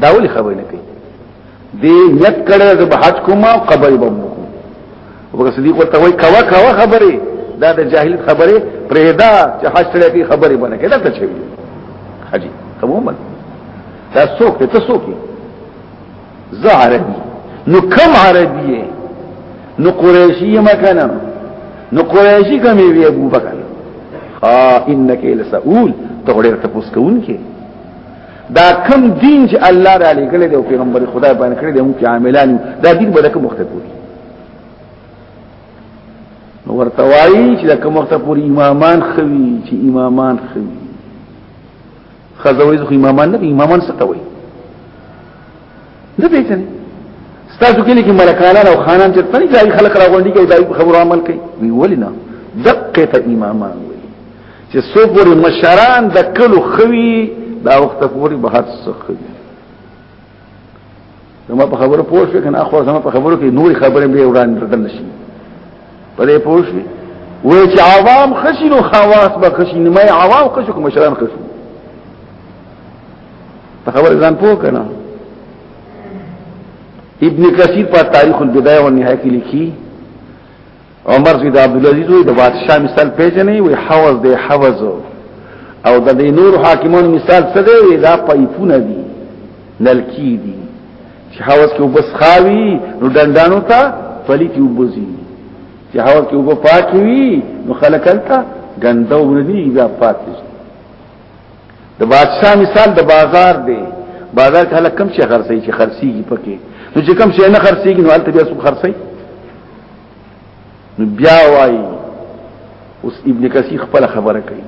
دا ولې خبرې نه کوي دې نیت کړه چې به حج کوم او قبر به مو کوم ابو صدیق ورته وای کوا کوا خبرې دا د جاهل خبرې پرېدا چې حج سره کې خبرې باندې کېدا ته چوي حجي عموما دا څوک ته څوک زه عربي نو کم عربي نو قريشي مکنه نو قريشي کم وي ابو بکر ها انك لسؤول ته ډېر تاسو کوونکې دا کم دین چې الله را لګل دی او پیغمبر خدای باندې کړی دی موږ عاملان دا دین به کوم وخت پوری نو ورته وایي چې کوم وخت پوری امامان خوي چې امامان خوي خزوی زخو امامان نه امامان ستوي نه پیژنې ستاسو کې لیکي ملکانان او خانان چې پني ځای خلک راغونډي کوي دای خبرو عمل کوي وی ولینا دقه ته امامان وي چې صبر مشران د کلو خوي دا وخت پورې به هر څه خوي زما په خبرو پوه شو کنه خو زما په خبرو کې نور خبرې به وړاندې بدل نشي په دې پوه شو وای چې عوام خشین او خواص به خشین مې عوام خشو کوم مشران خشو په خبره ځان پوه کنه ابن کثیر په تاریخ البدایه والنهایه کې لیکي عمر سید عبد العزيز وي د بادشاہ مثال پیژنې وي حوض دی حوض او د دې نور حاکمانو مثال څه دی دا پایپونه دي نلکی دي چې حوض کې وبس خاوي نو ډنډانو ته فلیتی وبزي چې حوض کې وب پاکي وي نو خلک هلته ګنده وبردي دا پاتې د بادشاہ مثال د بازار دی بازار کې هله کم شي خرڅي چې خرڅيږي پکې نو چې کم شي نه خرڅيږي نو هلته بیا څوک خرڅي نو بیا وایي اوس ابن کثیر خپل خبره کوي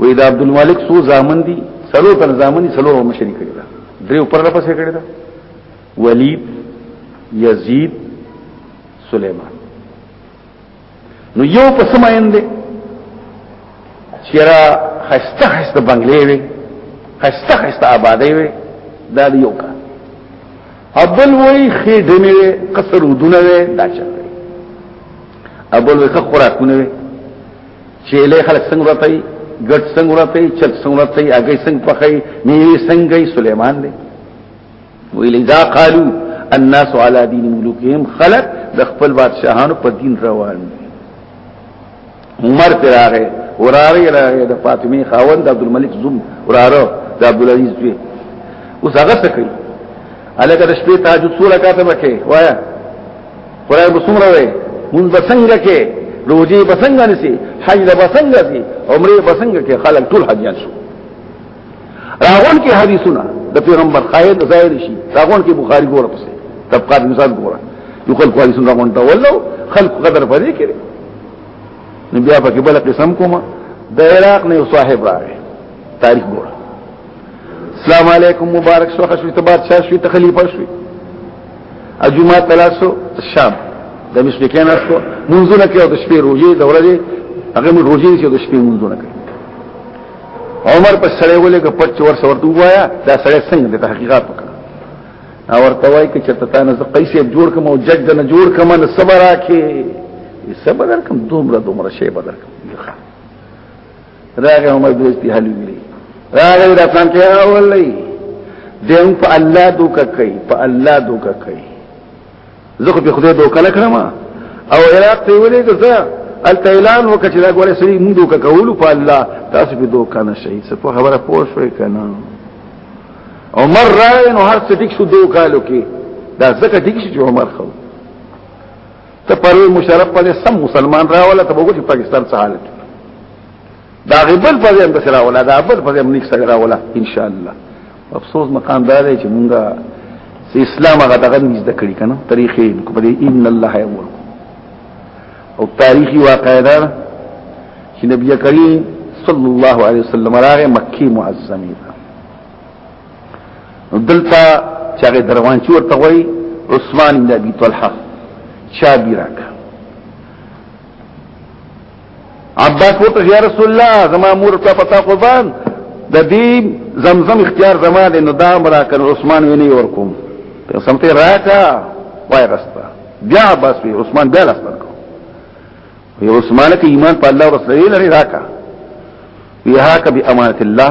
وې دا عبد الملک سو زامن دي سلو تن زامن دي سلو مشري کړی دا درې پر لپسې کړی دا ولید یزید سلیمان نو یو په سماین دی چیرې خسته خسته بنگلې وي خسته خسته آبادې وي دا یو کا ابل وای خې دمه قصر ودونه وي دا چا ابل وای خوراکونه وي چې له خلک څنګه راځي ګټ څنګه راځي چل څنګه راځي اګي څنګه پخې نیوي څنګه سليمان دی ویل اذا قالو الناس على دين ملوكهم خلق د خپل بادشاہانو په دین روان دي عمر پر راغه وراره راغه د فاطمه خاوند د عبد الملک زوم وراره د عبد العزيز دوی اوس هغه څه کوي الګر شپې تهجد سوره کاته مکه وایا قرآن بسمره وي مون بسنګ کې روزي بسنګ نسی حج بسنګ سي عمره بسنګ کې خلک ټول حجان شو راغون کې حدیثونه د پیغمبر خاید ظاهر شي راغون کې بخاری ګوره پسې طبقات مثال ګوره یو خلق حدیثونه راغون ته ولو خلق قدر پرې کړي نو بیا په کې بل قسم کومه د عراق نه صاحب راغی تاریخ ګوره السلام علیکم مبارک شو خوشی ته بادشاہ شو ته خلیفہ شو اجمعه تلاسو شام د مشرکین اسو منځونه کې او د شپې روزي د ورځې هغه روزي چې د شپې منځونه کوي عمر په سړی ولې که پټ ور سره ورته وایا دا سړی څنګه د تحقیقات وکړه او ورته وای چې چرته تا نه قیسه جوړ کوم او جج نه جوړ کوم نه صبر راکې صبر درکم دومره دومره شی بدر کوم راغه عمر دوستی حل ویلی راغه د افغان کې اولې دیم په الله دوکه کوي په الله دوکه کوي زه خو په خدای دوکه نه کړم او عراق ته ویلې که زه الته اعلان وکړ چې دا ګوره سړي موږ دوکه کوو په الله تاسو په دوکه نه شي څه په خبره پوه شوي کنه عمر راي نو هر څه ټیک شو دوکه لکه دا ځکه ټیک شي چې عمر خو ته پرې مشرف په سم مسلمان راواله ته وګورئ پاکستان څه حالت دا غبل په دې اند سره ولا دا بل په دې امنیک سره ولا ان شاء الله افسوس مقام دا دی چې مونږه چې اسلام هغه دغه نږدې کړی کنه تاریخي کو په ان الله یامر او تاریخي واقعا دا چې نبی کریم صلی الله علیه وسلم راغی مکی معظمه نو دلته چې هغه دروان چې ورته وای عثمان بن ابي طلحه چا بیراکه عباس وته یا رسول الله زما مور په پتا قربان د دې زمزم اختیار زما د ندام را کړ عثمان ویني ورکوم سمته راکا وای رستا بیا عباس وی عثمان بیا لاسته کو وی عثمان کې ایمان په الله رسول الله لري راکا ویهاک بی امانت الله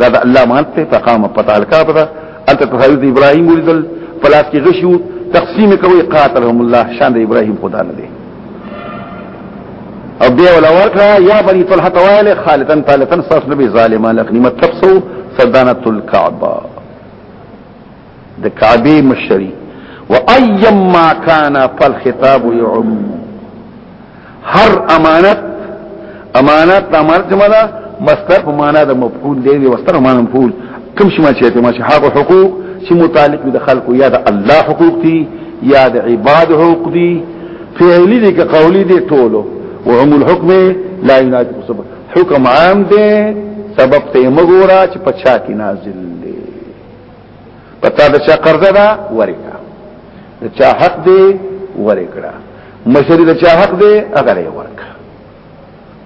دا دا الله مانت ته فقام پتال کاپتا الته تحریف ابراهیم ولیدل پلاس کې غشو تقسیم کوي قاتلهم الله شان د ابراهیم خدا نه دی او بیا ولا ورکا یا بنی طلحه وائل خالدن طالتن صف نبی ظالمان لقنیمت تبسو صدانت الكعبه د کعبه مشری وايما كان فالخطاب يعم هر امانت امانت امانت مالا مستر په معنا د مفعول دی او مستر معنا مفعول کوم شي ما چې ته ما چې هغه حقوق چې متعلق دي د خلکو یا د الله حقوق دي یا د عباد حقوق دي فعلی دي که قولی دي ټولو وعم الحكم لا ينادي سبب حکم عام دي سبب ته مګورا چې پچا کې نازل پتا د چا قرضه دا ورکا د چا حق دی ورکړه مشری د چا حق دی هغه یې ورکا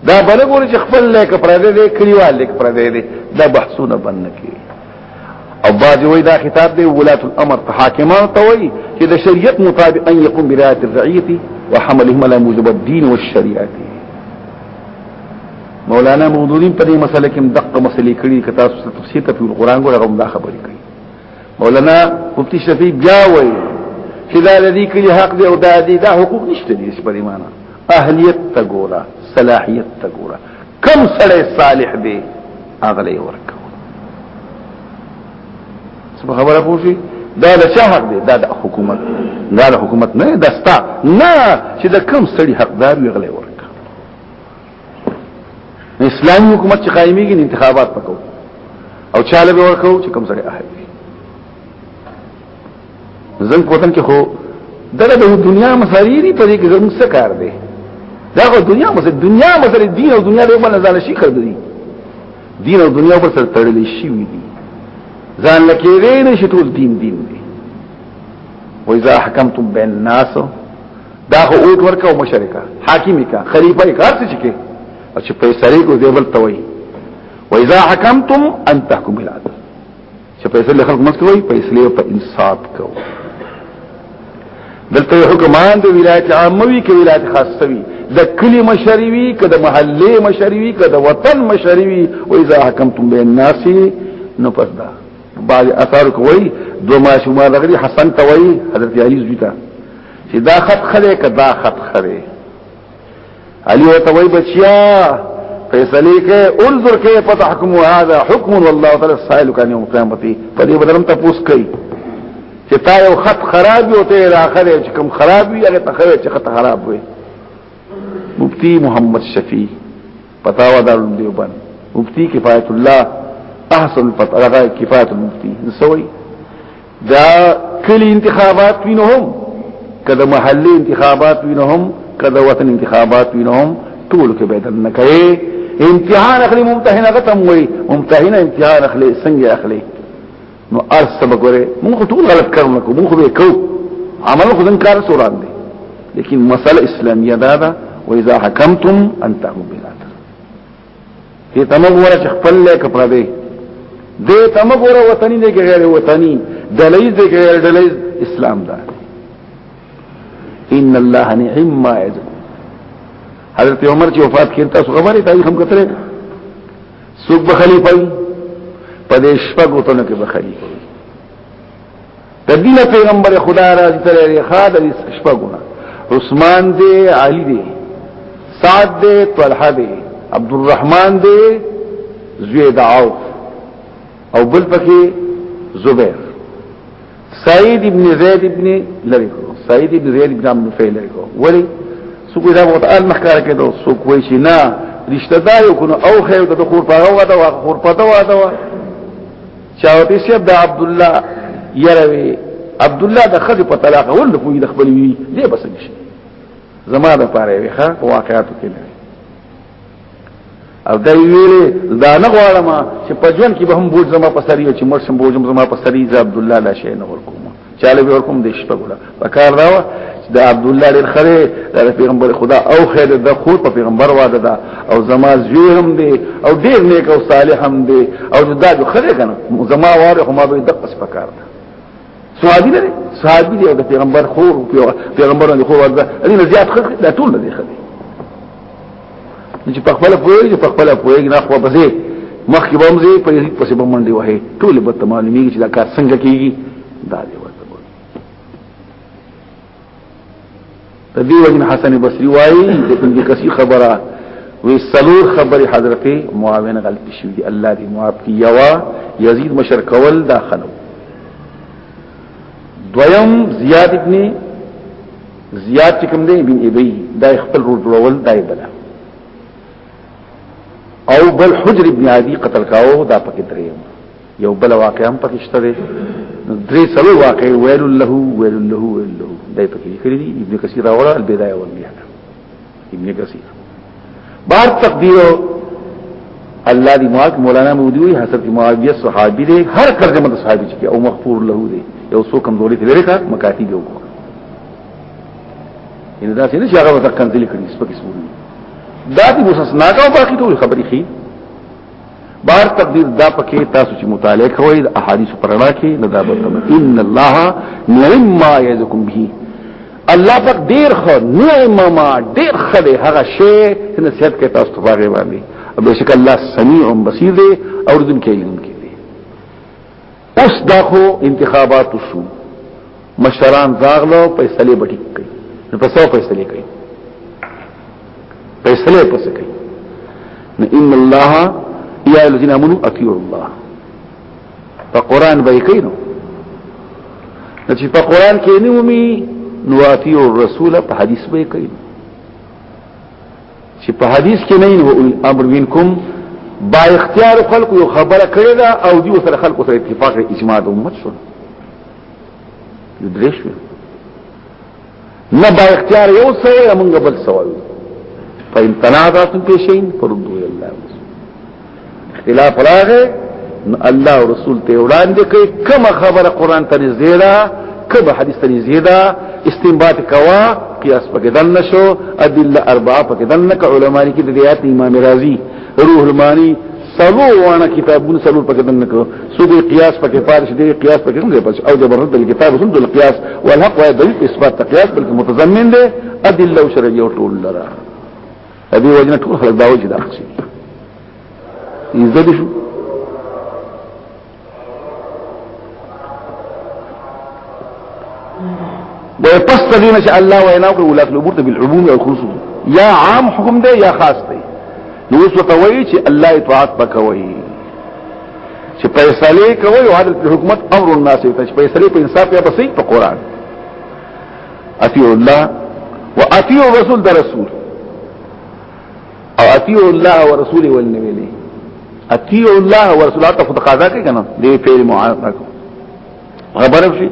دا بل ګور چې خپل لیک پر دې دې کلیوال لیک پر دې دې دا بحثونه بند کی او باج وای دا خطاب دی ولات الامر حاکمان ته وای چې د شریعت مطابق ان يقوم برعایت الرعیه وحملهم على موجب الدين والشريعه مولانا مودودی په دې مسله کې دقه مسلې کړي که تاسو ته تفسیر ته په قرآن ګوره هم دا خبرې کوي مولانا مفتی شفیع بیا وایي چې دا د دې کلی حق دی او دا دې دا حقوق نشته دي په دې معنی اهلیت ته ګوره صلاحیت ته ګوره کم سړی صالح دی اغلی ورکو څه خبره پوښي دا د چا حق دی دا د حکومت دا د حکومت نه دستا نه چې د کم سړی حقدار وي غلی ورکو اسلامي حکومت چې قائميږي انتخابات پکو او چاله به ورکو چې کوم سره اهل زم کوتن کې خو دغه د دنیا مساریری په دې کې زموږ څه کار دی دا خو دنیا مسله دنیا مسله دین او دنیا له بل ځان شي کړی دین او دنیا پر سره تړلې شي وي دي ځان لکه وینې شټول دین دین دی وإذا حكمتم بين الناس دا خو اوټ ورکا او مشرکا حاکمی کا خلیفہ کار څه چکه او چې فیصله کو دیول توي و اذا حکمتم ان تحكم بالعدل چې فیصله خلق مت کوي فیصله په انصاف کو دلته حکمان د ولایت عاموي کې ولایت خاصه وي د کلی مشری وي که د محله مشری وي که د وطن مشری وي و اذا حکمتم بین الناس نو پس دا بعض اثار کوي دو ما شما دغری حسن توي حضرت علی زوی ته چې دا خط خره که دا خط خره علی وته وای بچیا فیصله کې انظر کې پتہ حکم هذا حکم والله تعالی سائل کان یوم قیامت په دې بدلم تاسو کوي چې تا یو خط خراب یو ته راخره چې کوم خراب وي هغه تخوي چې خط خراب وي مفتی محمد شفیع پتاوا دار دیوبند مفتی کفایت الله احسن الفتاوا کفایت المفتی نسوي دا کلی انتخابات وینهم کله محلي انتخابات وینهم کله وطن انتخابات وینهم ټول کې به دنه کوي امتحان اخلي ممتحن غتم وي ممتحن امتحان اخلي څنګه اخلي نو ارس سبق وره موږ ټول غلط کارونه کوو موږ به کو عمل خو دن کار سوران دي لیکن مسله اسلامیه دا ده واذا حکمتم ان تحكموا بالعدل دې تمه ګوره چې خپل لې کپړه دی دې تمه ګوره وطني نه غیر وطني دلیز دې غیر دلیز اسلام دا ان الله نعم ما یذ حضرت عمر چې وفات کړ تاسو خبرې تاریخ هم کتره سوق بخلیفه په دې شپږ وتنو کې بخلیفه تدین پیغمبر خدا را تللی خاد شپګونه عثمان دی علی دی سعد دی طلحه دی عبد الرحمن دی زید عوف او بل پکې زبیر سعید ابن زید ابن لری کو سعید ابن زید ابن عمرو فعل لری کو ولی سو کوی دا وخت ال مخکاره کېدو سو کوی شي نه رشتہ دار یو کنه او خیر د خور په هوا دا خور په دا دا چاوتی سیب دا عبداللہ یروی عبداللہ دا خد پا طلاق ورد پوی دا خبری وی دی بس نشی زما دا پاره وی خا واقعاتو کې لري او دا ویلې دا نه غواړم چې په ژوند کې به هم بوج زما په سری چې مرشم بوجم زما په سری ز عبد الله لا شي نه ورکوم چاله به کوم د شپه ګړه پکار راو د عبد الله ډیر خره د پیغمبر خدا او خیر د خور په پیغمبر واده دا او زما زوی هم دی او ډیر نیک او صالح هم دی او دا جو خره کنه زما واره هم به دقه سپکار ده صحابي لري صحابي دی د پیغمبر خور پیغمبر نه خور واده ان زیات خره دا ټول دی خره چې په خپل پوهیږي په خپل پوهیږي نه خو بځي مخکې بمځي په هیڅ پسې بمنډي وهي ټول به ته معلومیږي چې دا کار څنګه کیږي دا دی ورته وایي د دې وجه حسن بصري وایي د ابن کثیر خبره وی سلور خبر حضرت معاون غلطی شوی دی الله دی معاف کی یوا یزید مشر کول داخلو دویم زیاد ابن زیاد چې کوم دی ابن ابي دا خپل رول جوړول دای بلا او بل حجر ابن عدي قتل کاو دا پکې درې یو بل واقع هم پکې شته دی درې سلو واقع ویل له ویل له ویل له دای پکې کړی دی ابن کثیر راوړل البدايه والنهايه ابن کثیر بار تقدیر الله دی ماک مولانا مودی وی حضرت معاویه صحابی دی هر کرده مت صحابی چې او مغفور له دی یو سو کمزوري لري کا مکاتی دی وکړه ان دا څنګه چې هغه وخت کنځلې کړي سپکې سپوري دا دې مستثنا کا باقي ټول خبرې خي بار تقدیر دا پکې تاسو چې مطالعه کوئ د احادیث پرانا کې نه دا به ان الله نعم ما یذکم به الله پاک ډیر خو نعم ما ډیر خله هغه شی چې نصیحت کوي تاسو ته باغې باندې او بشک الله سمیع بصیر دی او دن کې علم کې اوس دا خو انتخابات شو مشران راغلو فیصله بټی کوي نو په څو فیصله کوي فیصله پس کوي نو ان الله یا الذين امنوا اطيعوا الله په قران به کوي نو چې په قران کې نه ومي نو اطيعوا الرسول په حديث به کوي چې په حدیث کې نه و امر منکم با اختیار خلق یو خبره کړې ده او دی سره خلق سره اتفاق اجماع د امت شو درې شو نه با اختیار یو سره موږ بل سوال فإن تنازعتم في شيء فردوه اختلاف راغه نو الله رسول ته وړاندې کوي کومه خبره قران ته نږدې ده کومه حدیث ته نږدې ده استنباط کوا قیاس پکې دل نشو ادله اربعه پکې دل نک علماء کې د آیات امام رازی روح المانی سلو وانا کتابونه سلو پکې دل نک سو دې قیاس پکې فارش دې قیاس پکې څنګه پس او د برد الكتاب سم د قیاس والحق و دلیل اثبات قیاس بلکې متضمن دي ادله شرعیه ټول لره دې وجنه ټول خلک دا وجه دا خسي یزدل شو دا پس تدین چې الله وینا کوي ولات لبورت بالعموم او خصوص یا عام حکم دی یا خاص دی نو اوس وتوي چې الله اطاعت وکوي چې فیصله کوي او عدل حکومت امر الناس ته چې فیصله په انصاف یا بسې په قران اطیعوا الله واطیعوا الرسول ده رسول او اطیعوا الله ورسوله والنبي له اطیعوا الله ورسوله ته تقاضا کوي کنه دې پیری معاهده کو خبر شي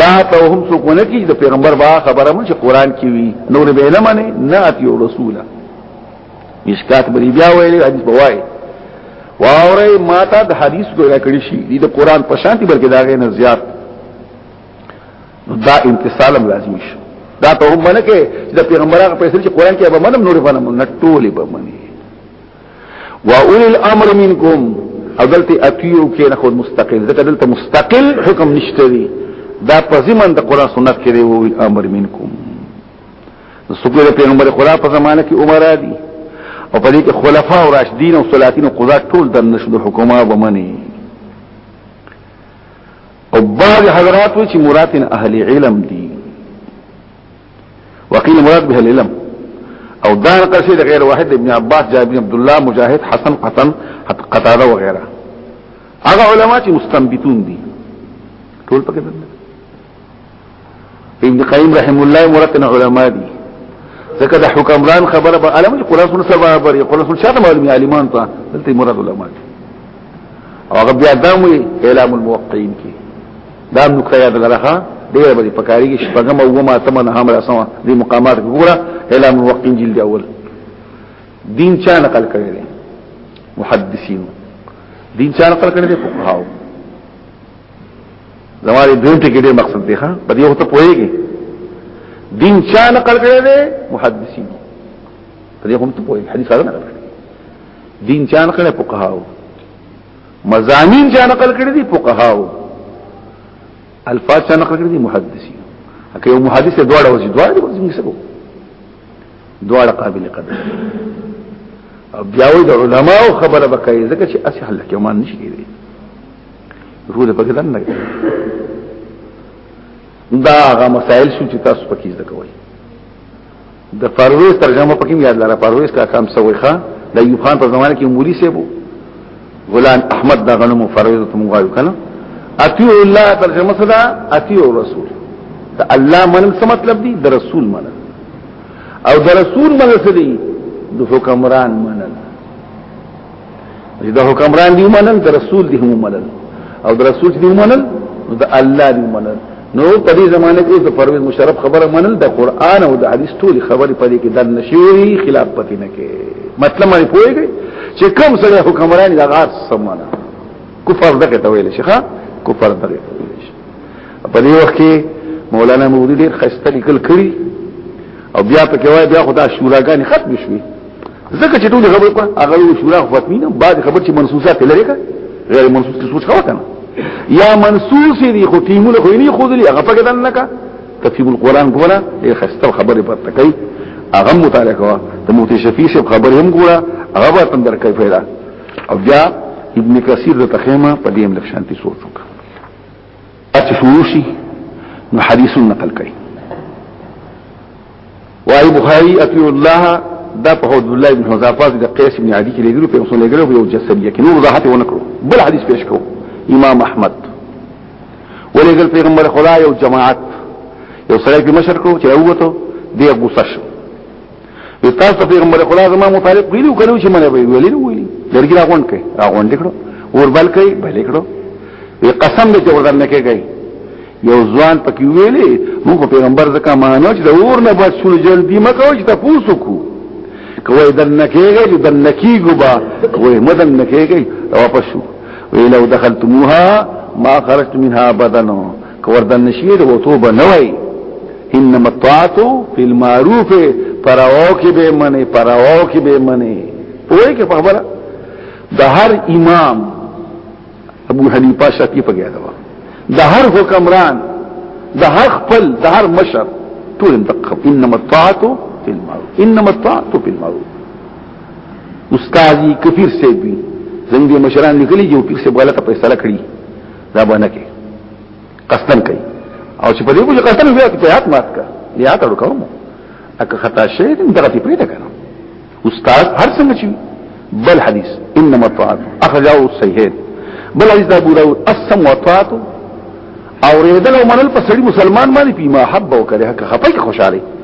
دا ته هم څوک نه کی د پیغمبر با خبره مون چې قران کې وی نور به نه مني نه اطیعوا رسوله مشکات بری بیا ویلې حدیث بوای واورې ماته د حدیث ګویا کړی شي د قران په شانتي بلکې داغه نه زیات دا انتصالم لازمی شو دا ته هم نه کې چې د پیغمبرانو په سر چې قران کې به منم نور فنم نه ټولې به مني واول الامر منکم اذلت اتیو کې نه خود مستقل ځکه دلته مستقل حکم نشته دی دا په زمن د قران سنت کې دی او الامر منکم سګره پیغمبر خدا په زمانه کې عمر دي او په دې کې خلفا او راشدین او سلاطین او قضات ټول د نشو د حکما ومني او بعض حضرات وی چې مراد ان اهل علم دي وقيل مراد به العلم او دا نقل شي غیر واحد ابن عباس جابر عبد الله مجاهد حسن قطن قتاده وغيرها هغه علما چې مستنبتون دي ټول پکې ابن قیم رحم الله مرتن علماء دي ځکه د حکمران خبره به علم قرآن سره سره برابر یې قرآن سره شاته معلومي عالمان ته دلته مراد علماء دي او هغه بیا دام وی اعلام الموقعين کې دا نقطه یاد لرها ډیره به پکاري کې شپږم او ما تم نه هم راسمه د مقامات ګوره اعلام الموقعين جلد اول دین چا نقل کړی دی محدثین دین چا نقل کړی دی فقهاو زماري دویم ټکی ډیر مقصد دی ښا په دې وخت پوهیږي دین چا نقل کړی دی محدثین په دې هم ته پوهیږي حدیث هغه نقل کړی دین چا نقل کړی فقهاو مزامین چا نقل کړی دی فقهاو الفاظ چا نقل کړی دی محدثین که یو محدث دواړه وځي دواړه دي وځي څه دواړه قابل قدر بیا وې د علماو خبره وکړي ځکه چې اصل حل کې مان نشي کېږي روح دې پکې دنه دا هغه مسائل شو چې تاسو پکې زده کوئ د پرويز ترجمه پکې یاد لاره پرويز کا کام سوي ښا د ایوب خان په زمانه کې مولوی سیبو غلام احمد دا غنمو پرويز ته موږ وایو کنه اطیع الله ترجمه صدا اطیع الرسول ته الله منل څه مطلب دی د رسول منل او د رسول منل څه دی د حکمران منل چې دا حکمران دی ومنل د رسول دی هم ومنل او د رسول دی ومنل نو د الله دی ومنل نو په دې زمانه کې د پرویز مشرف خبره منل د قران او د حدیث ټول خبرې په دې کې د نشوري خلاف پتی نه کې مطلب مې پوهیږي چې کوم سره حکمران د غار سمونه کفر دغه ته ویل شي ښا کفر دغه ته ویل شي په دې وخت کې مولانا مودودی ډیر خسته لیکل کړی او بیا په کې وای بیا خدا شوراګانی ختم شوی ځکه چې ټول خبر کړه هغه یو شورا حکومتي نه بعد خبر چې منسوسات لري کا غیر منسوس کې سوچ کاوه کنه یا منسوس دي خو ټیمونه خو نه خو دي هغه پکې دنه کا تفسیر القرآن ګوره یې خسته خبره پر تکي هغه مطالعه کوه د موتی شفیع صاحب خبره هم ګوره هغه به تم درکې پیدا او بیا ابن کثیر د تخیمه په دې املک شانتي سوچ وکړه چې شروع شي نو حدیث نقل کوي وای بخاری اطیع الله دا په عبد الله بن حذافه د قیس بن عدی کې لګرو په اصول لګرو یو جسدیه کې نور وضاحت ونکړو بل حدیث پیش کو امام احمد ولګل پیغمبر خدا یو جماعت یو سره کې مشر کو چې اوته دی غوسه شو تاسو ته پیغمبر خدا زما مطالب ویلو کلو چې منه وی ویلی ویلی لرګي راغون کړي راغون کړو اور بل کړي بل کړو وی قسم دې ورته نه کېږي یو ځوان پکې ویلي موږ پیغمبر ځکه مانو چې د اور نه بچ شو جلدی مکو چې تاسو کو کوي دن نه کېږي دن نه کېږي با کوي مدن نه کېږي واپس شو وی لو دخلتموها ما خرجت منها بدنو کوردن نشیر او توبه نه وای انما الطاعت فی المعروف پرواو کې به منی پرواو کې به منی پوهه کې په خبره د هر امام ابو حنیفه شافعی په ګیا دا د هر حکمران د هر خپل د هر مشر ټول دقه انما الطاعت فی المعروف انما الطاعت فی المعروف استاد کفیر سیبی زنګ دې مشران لیکلي چې پیر سیب غلطه فیصله کړی دا باندې کې قصدن کوي او چې په دې کې قصدن وي چې حق مات کا یا تړو کوم اګه خطا شي دې دغه تی پرې ده کنه استاد هر څنګه چې بل حدیث انما الطاعات اخرجه السيهين بل حدیث دا ابو داود السم والطاعات او ریدل او منل په سړي مسلمان باندې په محبه او کړه که خپه خوشاله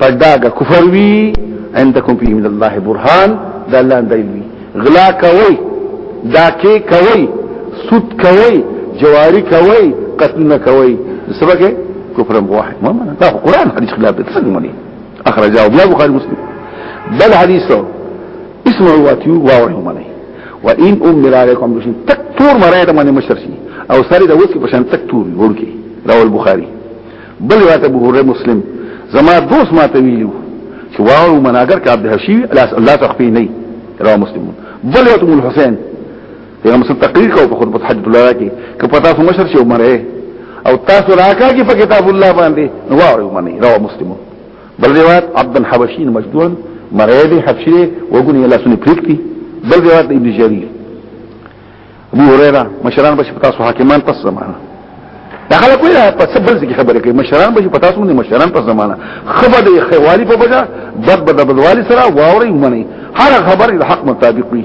پرداګه کفر وی عندكم فيه من الله برهان دا الله دلیل وی غلا کوي داکې کوي سود کوي جواری کوي قتل نه کوي سبقه كفر واحد ما معنى لا قرآن حديث خلاف تسلمني اخرجه ابو بخاري مسلم بل حديثه اسمه واتيو واورهم عليه وان امر عليكم بشيء تك تور مرايته باندې مشر شي او ساري د وسکی په شان تک تور ورکی راو البخاري بل روایت ابو هريره مسلم زما دوست ما ته ویلو چې واو مناګر کا عبد هشي الله تخفي نه رواه مسلم بل روایت ابو الحسين پیغمبر صلی تقریر کو په خطبه حجۃ الوداع کې ک پتا سو مشر شي عمر او تاسو راکا کې په کتاب الله باندې واو منی رواه مسلم بل روایت عبد الحبشي مجدون مريدي حبشي وګني الله سني پریکتی بل روایت ابن جرير ابو هريره مشران بشي پتا سو حاکمان پس زمانہ دا خلک وی په څه بل ځای خبره کوي مشران بشي پتا سو نه مشران پس زمانہ خبر د خوالي په بجا بد بد بدوالي سره واوري مني هر خبر د حق مطابق وي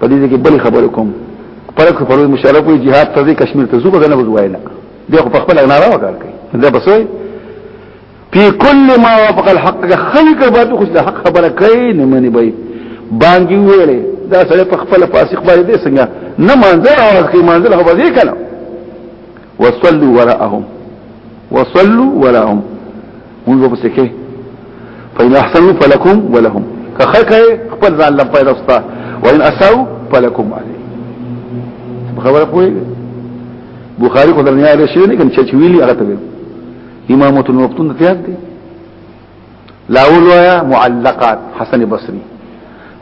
په دې کې بل خبره کوم پرک پرو مشرک وي jihad ته کشمیر ته زوګه نه وځوایله دی خو په خپل نه راوګار کوي دا بسوي په کل ما وافق الحق خلق به خو د حق خبره کوي نه مني به بانګي ویلې دا سره په خپل فاسق باندې دې څنګه نه منځه او کې منځه هو به دې کړه وصلوا وراءهم وصلوا وراءهم موږ به څه کې فإن أحسنوا فلكم ولهم كخلق خپل ځان لم پیدا وستا وإن أساءوا فلكم عليه خبره کوي بخاری کو درنیا لري شي نه کوم چې ویلي هغه ته امامة المقتون تیار دی لاولویا معلقات حسن بصری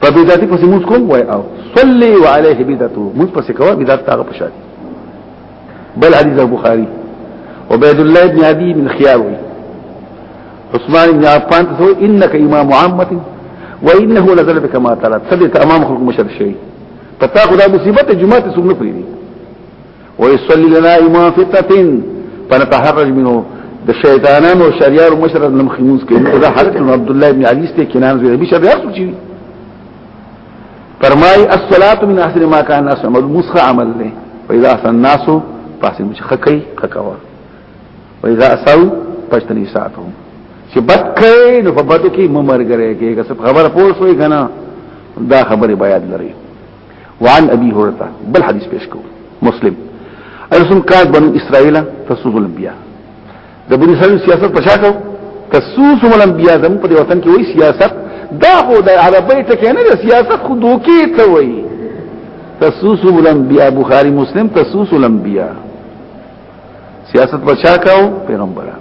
په بدعتي پسې موږ کوم وای او صلي وعليه بدعته موږ پسې کوه بدعت هغه پشاد بل حدیث البخاری عبید الله ابن عدی من خیاوی عثمان ابن عفان تسوی انك امام عامه وانه لزل بك ما ترى تدت امام خلق مشر شيء پتا خدا مصیبت جمعه ته سمنه پریدي ويصلي لنا امام في التتين فنتحرج منه د شیطانانو او شریانو مشر لم خموس کې دا حضرت عبد الله ابن علی ستې کینان زوی به شر یار سوچي فرمای الصلاه من احسن ما كان الناس عمل مسخ عمل له واذا احسن الناس پاسې مش خکې خکوا واذا اسو پښتني ساتو چې بد کړي نو په بدو کې ممر ګرې کې که څه خبره پوه شوې کنه دا خبره باید لري وعن ابي هريره بل حديث پیش کو مسلم ارسم کاج بنو اسرائيل تسوس الانبياء د بنو اسرائيل سیاست پشاکو تسوس الانبياء زمو په وطن کې وای سیاست دا خو د عربی ټکی نه د سیاست خو دوکي ته وای تسوس الانبياء بخاری مسلم تسوس الانبياء سیاست پشاکو پیغمبران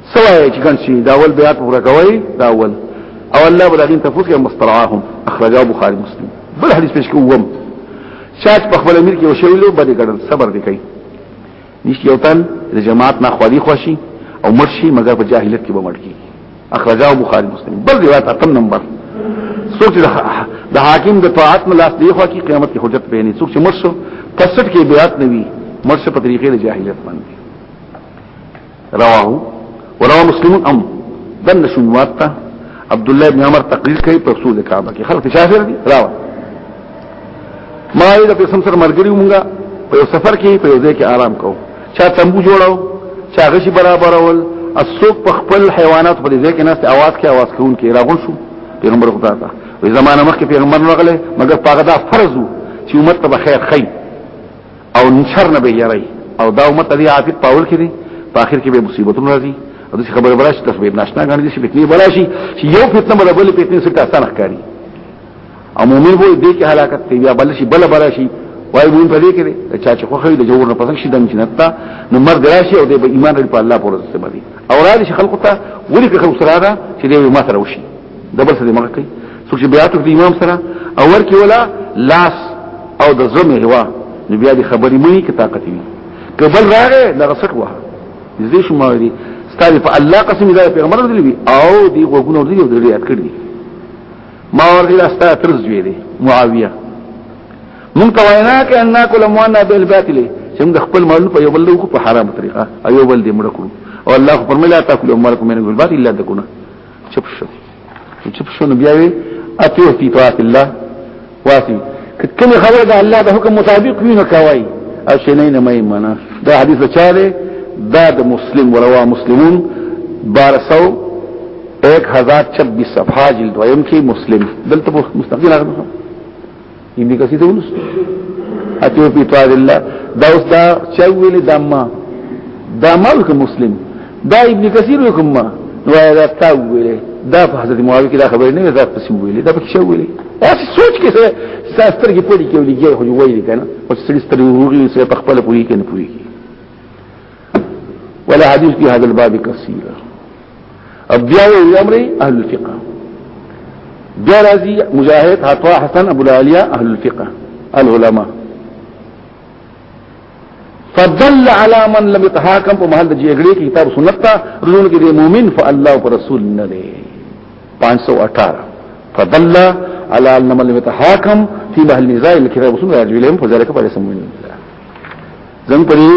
سوای چې ګڼ شي دا اول بیات پورا کوي دا اول او الله بلغین تفوق یا مسترعاهم اخرجا بخاری مسلم بل حدیث پیش کوم شاج په خپل امیر کې وشولو باندې ګڼل صبر دی کوي نشي یو تن د جماعت نه خوالي خوشي او مرشي مګر په جاهلیت کې بمړ کی اخرجا بخاری مسلم بل روایت اتم نمبر سوچ د حاکم د طاعت نه لاس دی خو کی قیامت کې حجت به نه سوچ مرشو پسټ کې بیات نوي مرشد په طریقې د جاهلیت باندې رواه وروى مسلمون ام دن شموات تا عبدالله ابن عمر تقریر کوي په رسول کعبه کې خلک شافر دي راو ما یې د قسم سره مرګري مونږه په یو سفر کې په یو ځای کې آرام کو چا تنبو جوړاو چا غشي برابرول اسوک په خپل حیوانات په دې ځای کې ناست आवाज کې आवाज کوون کې راغون شو پیغمبر خدا ته وې زمانہ مخکې پیغمبر راغله مګر پاګه دا فرض وو چې امت ته خیر خیر او شر نه به یری او دا امت دی عافیت پاول کړي په اخر کې به مصیبتونه راځي او دغه خبره براشي د خبرې ناشنا غاڼې شي فتنه براشي چې یو فتنه بل بل فتنه سره تاسو نه ښکاری او مؤمن وو دې کې هلاکت دی بیا بل شي بل براشي وای مون په دې کې چا چې خو خې د جوړ نه پسند شي د جنت ته نو مرګ راشي او دې به ایمان لري په الله پر ورځ سمري او را دي خلق ته ولي خلق سره دا چې دې ما سره وشي دبل سره مخ کوي څوک چې بیعت وکړي امام سره او ورکی ولا لاس او د زمه هوا نو بیا دې خبرې مې کې طاقت وي کبل راغې لا رسټ وه دې شو ما دي ستاسو په الله قسم دې پیغمبر دې وي او دې وګونو دې دې ریات کړی ما ورته لاستا ترز وی دې معاویه مونږ ته وینا کې ان کل موانا بالباطل چې موږ خپل مالونه په یو بل په حرام طریقه ایو بل دې مړ کړو او الله فرمایلا تاکلوا اموالکم من الباطل الا تکونه چپ شو چپ شو نو بیا وی اطیع فی طاعت الله واسم کله خبره ده الله د حکم مطابق وینه کوي او چې نه نه مې معنا دا حدیث چا ده دا د مسلم وروا مسلمون 1200 1026 صفحه جلد ویم کې مسلم دلته مستقیل راغلی ابن کثیر ولس اتیو پی طاعت الله دا اوس دا چا ویل دا ما دا ما وک مسلم دا ابن کثیر وک ما نو دا تا ویل دا په حضرت معاویه کې دا خبره نه دا پسې ویل دا پکې شو ویل اسی سوچ کې سره ساستر کې پړي کې ولګي خو ویل کنه او سړي ستري وګړي سره په خپل پوری کې نه پوری کې ولا حديث في هذا الباب كثيرا الضياء والامر اهل الفقه جرزي مجاهد عطاء حسن ابو العالية اهل الفقه العلماء فضل على من لم يتحاكم په محل د جګړې کې کتاب سنت ته رجوع کې د مؤمن فالله او رسول نه دی 518 فضل على ان من لم يتحاكم في محل نزاع الكتاب سنت رجوع لهم فذلك فليس مؤمن زموږ په دې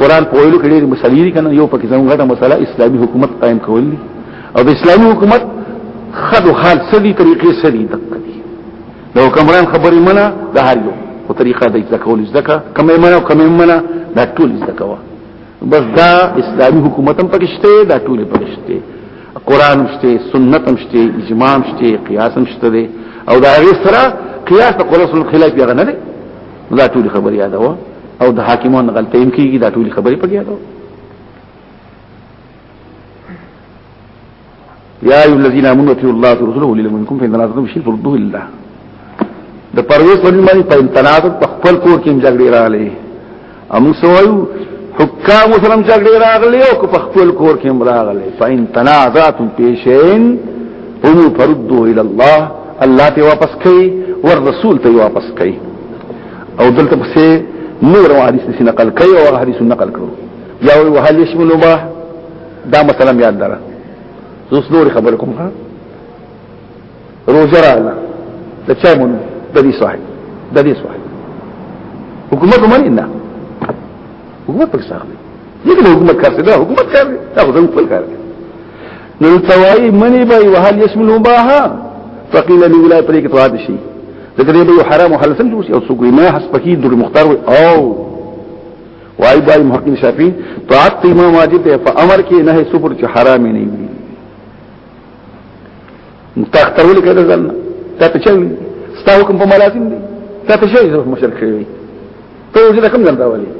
قران په ویلو کې ډېر مسلې دي کنه یو پکې زموږ غټه مسله اسلامي حکومت قائم کول دي او د اسلامي حکومت خد او حال سدي طریقې سدي دقه دي د حکمران خبرې منه د هر یو په طریقه د ځکول ځکه کمې منه او کمې منه دا ټول ځکه وا بس دا اسلامي حکومت هم پکې شته دا ټول پکې شته قران شته سنت هم شته اجماع شته قیاس هم شته او دا هغه سره قیاس د قران سره خلاف یې غنلې دا ټول خبر یاد و او د حاکمون غلطه هم کیږي دا ټول خبرې پکې یاد و یا ایو الذین آمنوا اطیعوا الله ورسوله ولی منکم فإن تنازعتم فی فردوه لله د پرویز په باندې په تنازع په خپل کور کې جګړه راغلي هم سوایو حکام سره جګړه راغلي او په خپل کور کې راغلي فإن تنازعتم فی شیء فردوه الى الله الله ته واپس کوي ور رسول ته واپس کوي او دلته پسې نور حدیث نسی نقل کوي او حدیث نقل کړو یا وی وهل یشمل ما دا مثلا یاد دره زوس نور خبر کوم ها روزه رااله د چا مون د دې صاحب د دې صاحب حکومت ومني نه حکومت پکې څنګه دې حکومت کار څه ده حکومت کار ده دا خو ځو خپل کار ده نو توای منی به وهل يشمل مباحا فقيل لي ولا طريق تواد شي ذکر یې به حرام او حلال سم جوړ شي او څوک نه حس پکې د مختار وي او وای بای محقق شافعي طاعت امام واجب ته په امر کې نه سفر چې حرام نه وي تخترول کده ځل ته ته چوي ستا حکم په ملازم دي ته ته شي مشرک شوی ته یې ځکه کوم ځل راولي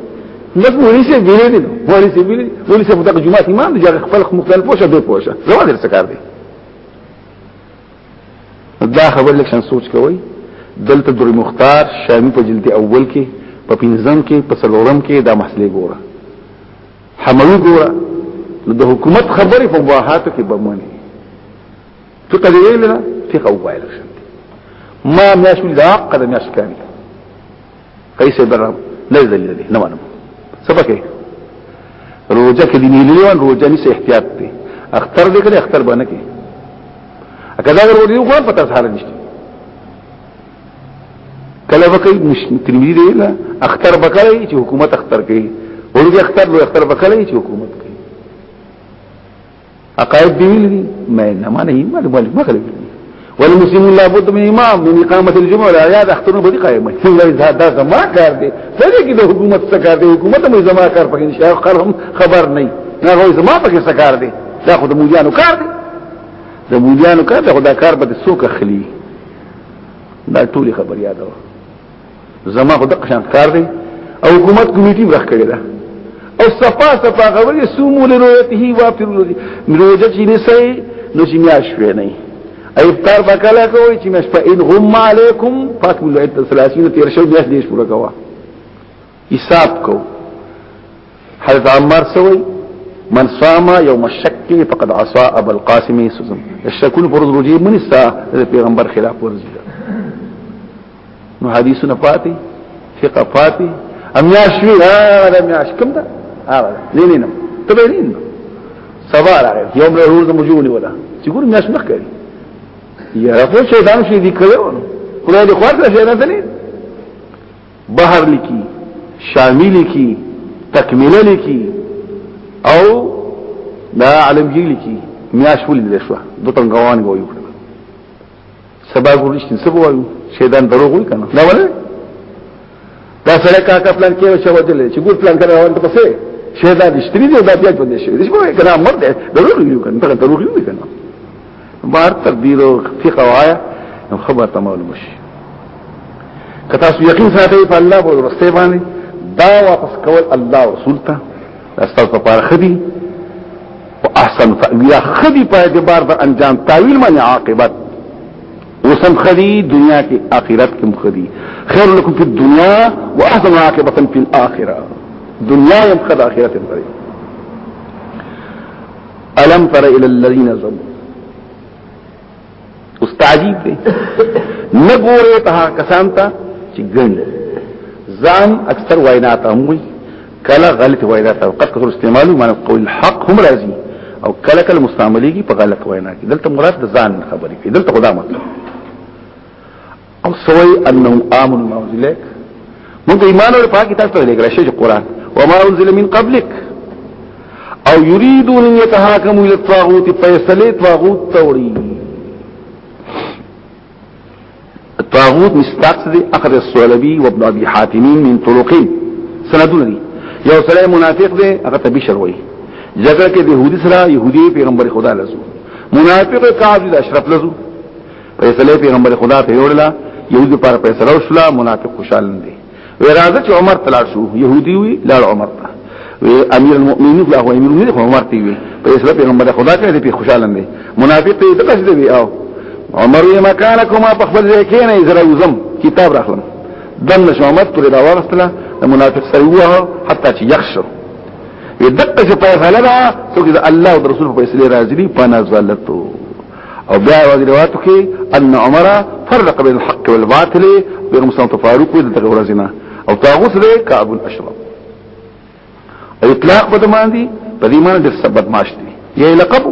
نو مولوی سي ویلې دي مولوی سي ویلې مولوی سي متق جمعه امام دي چې خپل مختلف پوشه به پوشه زما در څه کار دي دا خبر لکه سوچ کوي دلته در مختار شامی په جلد اول کې په پنځم کې په سلورم کې دا مسلې ګوره حموي ګوره نو د حکومت خبرې په واهاتو کې بمونی فقه دی ویل نه فقه وایل شم ما میاش ویل دا قد میاش کاری قیس برام لز دلیل دی نه منم سبکه روزه کې دی نیلیوان روزه نس احتیاط دی اختر دې کړي اختر باندې کې اګه دا ورو دی خو پتہ سره نشته کله وکي ترمذی دی لا اختر بکړی چې حکومت اختر کوي ورته اختر لو اختر بکړی چې حکومت کوي عقائد دی ویلي مې نه معنی ما له مالک مخلي والمسلمون لابد من امام من اقامه الجمعه لا یاد اخترونه به قائمه څنګه دا زما کار دی څنګه کې د حکومت څخه کار دی حکومت مې زما کار پکې نشه خرم خبر نه نه غوي زما پکې څه کار دی دا خو د مولیانو کار دی د مولیانو کار دا خو دا کار به څوک اخلي دا ټولي خبر یاد و زما خو دقه شان کار دی او حکومت کمیټي ورخ کړی دا او صفا صفا غوړي سومو لرويته وافر لري مروجه چې نسي نو چې میاش وې نه ایفتار بکلا کوي چې مش په ان غم علیکم فاکم العد 30 تیر شو بیا دې شروع کوه حساب کو حضرت عمر سوي من صام يوم الشك فقد عصى ابو القاسم سزم الشكون فرض روجي من سا پیغمبر خلاف فرض نو حدیثونه پاتې فقه پاتې امیاش وی هغه امیاش کوم دا هغه نه نه نه ته به نه سبا راغی یوم له ورځې مجونی ولا چې ګور میاش مخ کوي یا خو شیطان شي دي کړو خدای دې خور ته شیطان ته نه بحر لکی شامی لکی تکمیله لکی او دا علمگی لکی میاش ولی دلشو دو تنگوان گویو کرد سبا گوریشتن سبا وایو شیدان دروغ وی کنه نه ولی دا سره کاکا پلان کې وشو ودل چې ګور پلان کړو وانت پسې شیدان دشتری دی دا بیا ژوند شي دښمو کنه مرده دروغ وی کنه دروغ وی کنه بار تقدیر او فقه وایا نو خبر ته معلوم شي که تاسو یقین ساتئ په الله او رسته باندې دا واپس کول الله رسول ته استاد په پاره خدي او احسن فبیا خدي په اعتبار د انجام تعویل باندې عاقبت وسم خدي دنیا کې آخرت کې مخدي خیر لكم في الدنيا واحسن عاقبه في الاخره دنیا یې مخد آخرت یې الم تر الى الذين ظلموا استعجیب دی نګوره ته کسان ته چې ګند ځان اکثر وینا ته هم وي کله غلط وینا ته قد کثر استعمالو معنی قول الحق هم راځي او کله کله مستعمليږي په غلط وینا کې دلته مراد د ځان خبرې کې دلته خدا مطلب او سوي انهم امنوا ما انزل لك موږ ایمان ور پاکي تاسو ته لګل شي قرآن وما انزل من قبلك او يريدون ان يتهاكموا الى الطاغوت فيصلي طاغوت توري الطاغوت مستاق دي اخذ السولبي وابن ابي حاتم من طرقين سندونه دي یو سره منافق دی هغه ته بشر وای جګړه کې يهودي سره يهودي پیغمبر خدا لزو منافق کاذب اشرف لزو فیصله پیغمبر خدا ته وړلا یوځ پر فیصله وشلا منافق خوشال نه دي وی راځه چې عمر تلار شو يهودي وی لار عمر ته وی امیر المؤمنین خو هو امیر المؤمنین خو عمر ته وی فیصله پیغمبر خدا ته دي خوشال نه دي منافق ته دغه څه دی او عمر یې مکانکما په خپل ځای کې نه زرا وزم کتاب راخلم دم نشو عمر پر دا ورسله منافق سره وه حتی چې یخشو دقه چې په غلبه څوک د الله او رسول په اسلام راځي په نازلتو او بیا یو روایت کې ان عمر فرق بین الحق والباطل بین مسلم تفاروق دې دغه ورځنه او تاغوت دې کعب الاشرف او اطلاق په دمان دي په دې معنی د سبب معاش دي یې لقب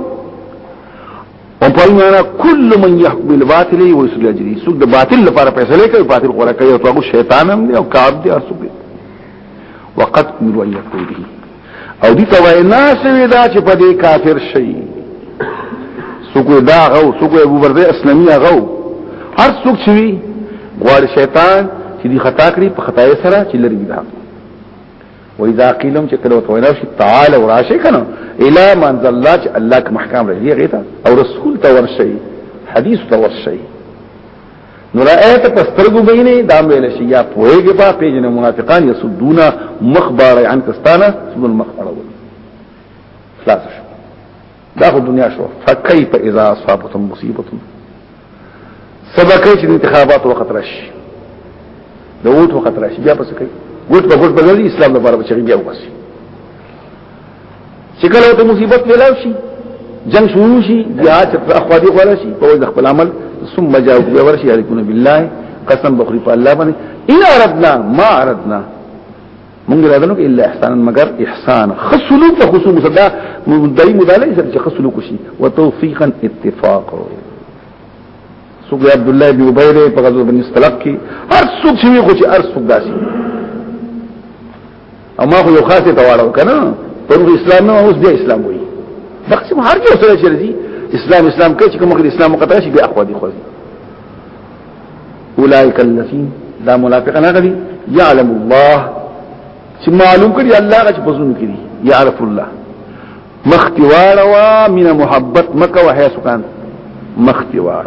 او په معنا کل من يحكم بالباطل ويسل اجري سود د باطل لپاره فیصله کوي باطل غره کوي او هغه شیطان هم دی او کعب دی او سبب وقد امروا ان يكفروا به او دي ته وینا سوي دا چې په دې کافر شي سوکو دا غو سوکو ابو برده اسلامي غو هر سوک چې وي غواړي شیطان چې دي خطا کړی په خطا یې سره چې لري دا و اذا قيلهم چې کله وته وینا شي تعال او راشي کنه الى من ذلت الله ک محکم رہی غیتا او رسول ته ورشي حدیث ته ورشي نو رأیت پسترګو بینه دا ویل شي یا پوهیږي په پیجن منافقان یسدون مخبار عن کستانه سن المخبر اول خلاص شو دا خو دنیا شو فكيف اذا اصابتهم مصیبه سبکه چې انتخابات وخت راشي د ووټ وخت راشي بیا پس کوي ووټ په ووټ بدلي اسلام لپاره بچي بیا وباسي چې کله ته مصیبت ملاو شي جنگ شروع شي جهاد چې اخوا دي خور شي په وجه خپل عمل ثم جاءوا بیا ورشي علیکم بالله قسم بخری په الله باندې ان اردنا ما اردنا مونږ راغلو الا احسانا مگر احسان خصلوک خصوم صدا مدعي مداله چې خصلوک شي وتوفيقا اتفاق سوق عبد الله بن ابي له په غزوه بن استلق کې هر سوق شي خو چې هر سوق داسي اما خو یو خاصه تواړو کنه پر اسلام نه اوس بیا اسلام وایي دغه څه هر یو سره چلی اسلام اسلام کوي چې کوم غیر اسلام مقطع شي بیا اخوا دي خو اولئک الذین دا منافقان غدي يعلم الله چې معلوم کړي الله غچ بزون کړي يعرف الله مختوار وا من محبت مکه وحیا سکان مختوار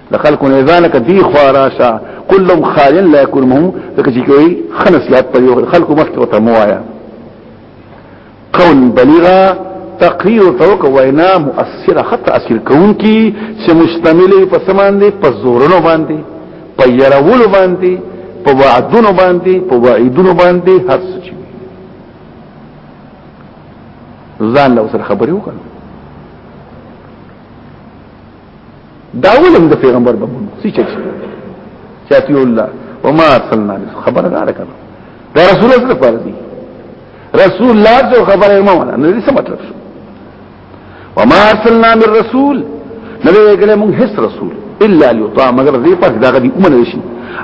د خلکو نه ځان ک دی خو راشه کلم خالن لا يكون مهم ځکه چې کوي خنس یاد پر یو خلکو مخ ته موایا قول بلیغا تقریر توک وینا مؤثر خط اثر کون کی چې مشتمل په سمان دي په زورونو باندې په يرولو باندې په وعدونو باندې په وعیدونو باندې هر څه چې ځان له سره خبرې وکړو دا ولې د پیغمبر به مونږ څه چي چاتی الله وما ارسلنا خبر نه راکړه دا رسول الله صلی الله علیه رسول الله جو خبر یې مونږ نه دې څه مطلب شو وما ارسلنا من رسول نه دې ګلې مونږ هیڅ رسول الا ليطاع مگر دې پس دا غدي اومنه شي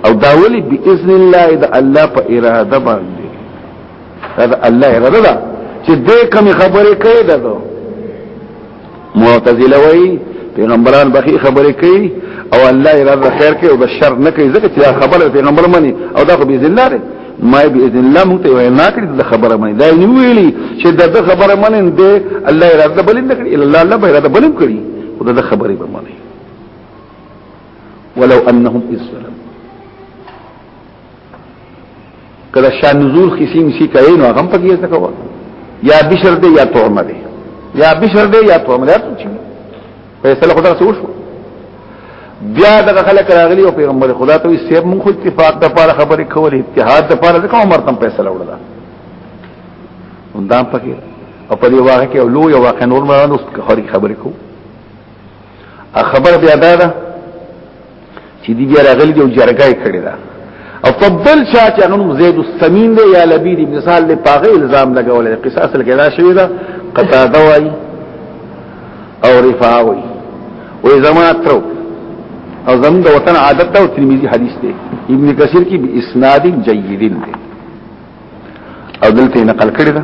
او دا ولي باذن الله اذا الله په اراده باندې دا الله اراده ده چې دې کوم خبرې کوي دا معتزله وای پیغمبران بخی خبرې کوي او الله یې رب خیر کوي او بشر نه کوي ځکه چې خبره پیغمبر مني او دا خو باذن الله دی ما باذن الله مونږ ته وای نه کړی د خبره مني دا نه ویلي چې د خبره مني د الله یې رب بلند کړی الله الله به رب بلند کړی خو د خبره به مني ولو انهم اسلم کله شان نزول کسی مسی کوي نو هغه په دې څه کوي یا بشر دی یا طعمه دی یا بشر دی یا طعمه دی چې فیصله خدا سره وشو بیا دغه خلک راغلی او پیغمبر خدا ته یې سیب مون خو اتفاق د پاره خبرې کول اتحاد د پاره د کوم مرتم فیصله وړه دا پکې او په دې واقع کې لو یو واقع نور مرانو خبرې کوو خبر بیا دا ده چې دی بیا راغلی او جرګه یې کړې ده او فضل شاه چې نوم زید السمین دی یا لبید ابن سال له پاغه الزام لګول دی قصاص لګیدا شوی دا قطاده وای او رفاع وای وې زما تر او زم د وطن عادت ده او ترمذی حدیث دی ابن کثیر کی باسناد جیدین دی او دلته نقل کړی ده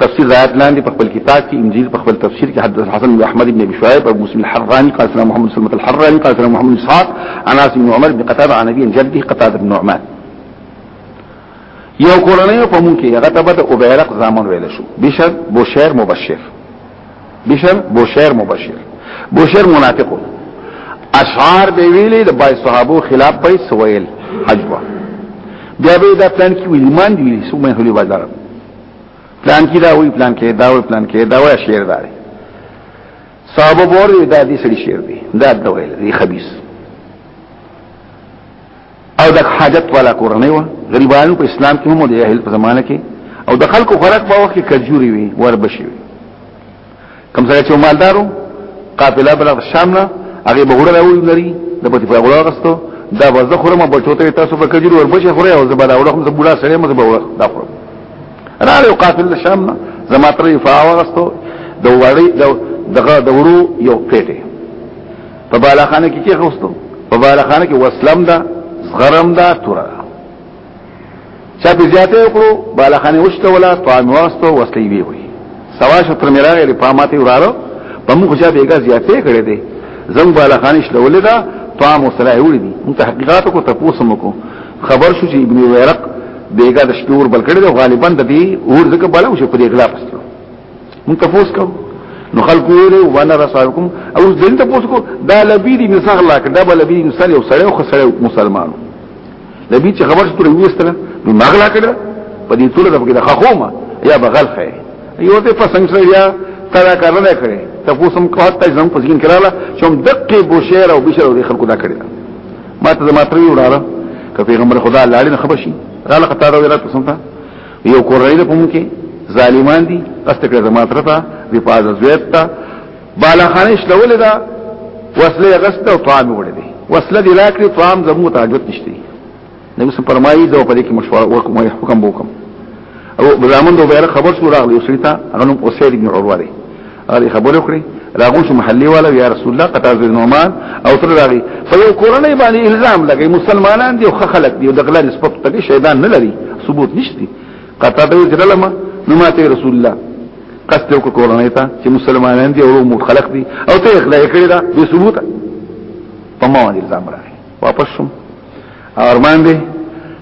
تفسیر آیات لاندې په خپل کتاب کې انجیل په خپل تفسیر کې حضرت حسن بن احمد بن ابي شعيب او مسلم الحراني قال سلام محمد سلمة الحراني قال سلام محمد اسحاق عن انس بن عمر بن قتاده عن ابي جده قتاده بن نعمان یو کورنۍ په مونږ کې هغه ته بده او بیرق زامن ویل شو بشر بوشیر مبشر بشر بوشیر مبشر بوشیر منافق اشعار به ویلې د بای صحابو خلاف به سویل حجبه بیا به دا پلان کې ویلمان دی سو مې هلي بازار پلان کې دا وی پلان کې دا وی پلان کې دا وی شعر دا دی صاحب بور دی دا دې سړي شعر دی دا دا ویل دی خبيث او د حاجت والا کورنۍ و غریبانو په اسلام کې هم د جاهل په زمانه کې او د خلکو خلق په وخت کې کجوري وي وربشي وي کوم سره چې مالدارو قافله بلغ شام نه هغه به غوړه راوړي لري د پتی په غوړه غستو دا وزه خورم په چوته تاسو په کجرو ور بچي خوره او زبر اوړه هم زبولا سره مزه به دا خورم را له قافله شام نه زما ترې فاو غستو د وړي دغه د ورو یو پیټه په بالاخانه کې کې غستو په بالاخانه کې وسلم دا غرم دا تورا چا په زیاته وکړو بالخانه وشته ولا طعام واسطه وسلی وی وی سوا شتر میراغه لري پاماتي وراره په موږ چا بیګه زیاته کړې دي زم بالخانه شته ولدا طعام وسلی وړي دي موږ تحقیقات کو تاسو مکو خبر شو چې ابن ورق بیګه د شپور بل کړي غالبا د دې اور ځکه بلو شو په دې غلا پستو موږ تاسو کو نو خلق ویلو وانا رسالکم او ځین تاسو کو دا لبی دي مثال لا کړه دا لبی مثال یو سړی او خسړی مسلمانو نبی چې خبر شته ویستله نو مغلا کړه په دې ټول دغه د خخومه یا بغل خې یو ته په څنګه سره یا ترا کارل نه کړي ته پوسم کو ته زم په ځین کړه چې هم دقه بوشیر او بشیر او خلکو دا کړی ما ته ما تری وړاله که پیغمبر خدا لاړې خبر شي را لقه تا راوي را پسم ته یو کورای د پم کې ظالمان دي قصد کړه زما ترته وی پاز زویت تا بالا خانه شلول دا وسله غسته او طعام وړي دي وسله دی راکړي طعام زموږ ته حاجت نشته نبی سم فرمایي دا په دې کې مشوره وکم او حکم وکم او بزامن دوه بیره خبر شو راغلی سړیتا غنم اسید ابن عروه دی هغه خبر وکړي راغون شو محلي والا یا رسول الله قطع بن نعمان او تر راغي په یو کورنۍ باندې الزام لګي مسلمانان دي او خلک دي او دغلا نسبت ته شیطان نه لري ثبوت نشته قطع ته چې لمه نو ماته رسول الله قصد وکړه کورنۍ ته چې مسلمانان دي او مو خلق دي او ته اخلا کړی دا به ثبوت په ما باندې الزام راغی واپس شم ارمان دي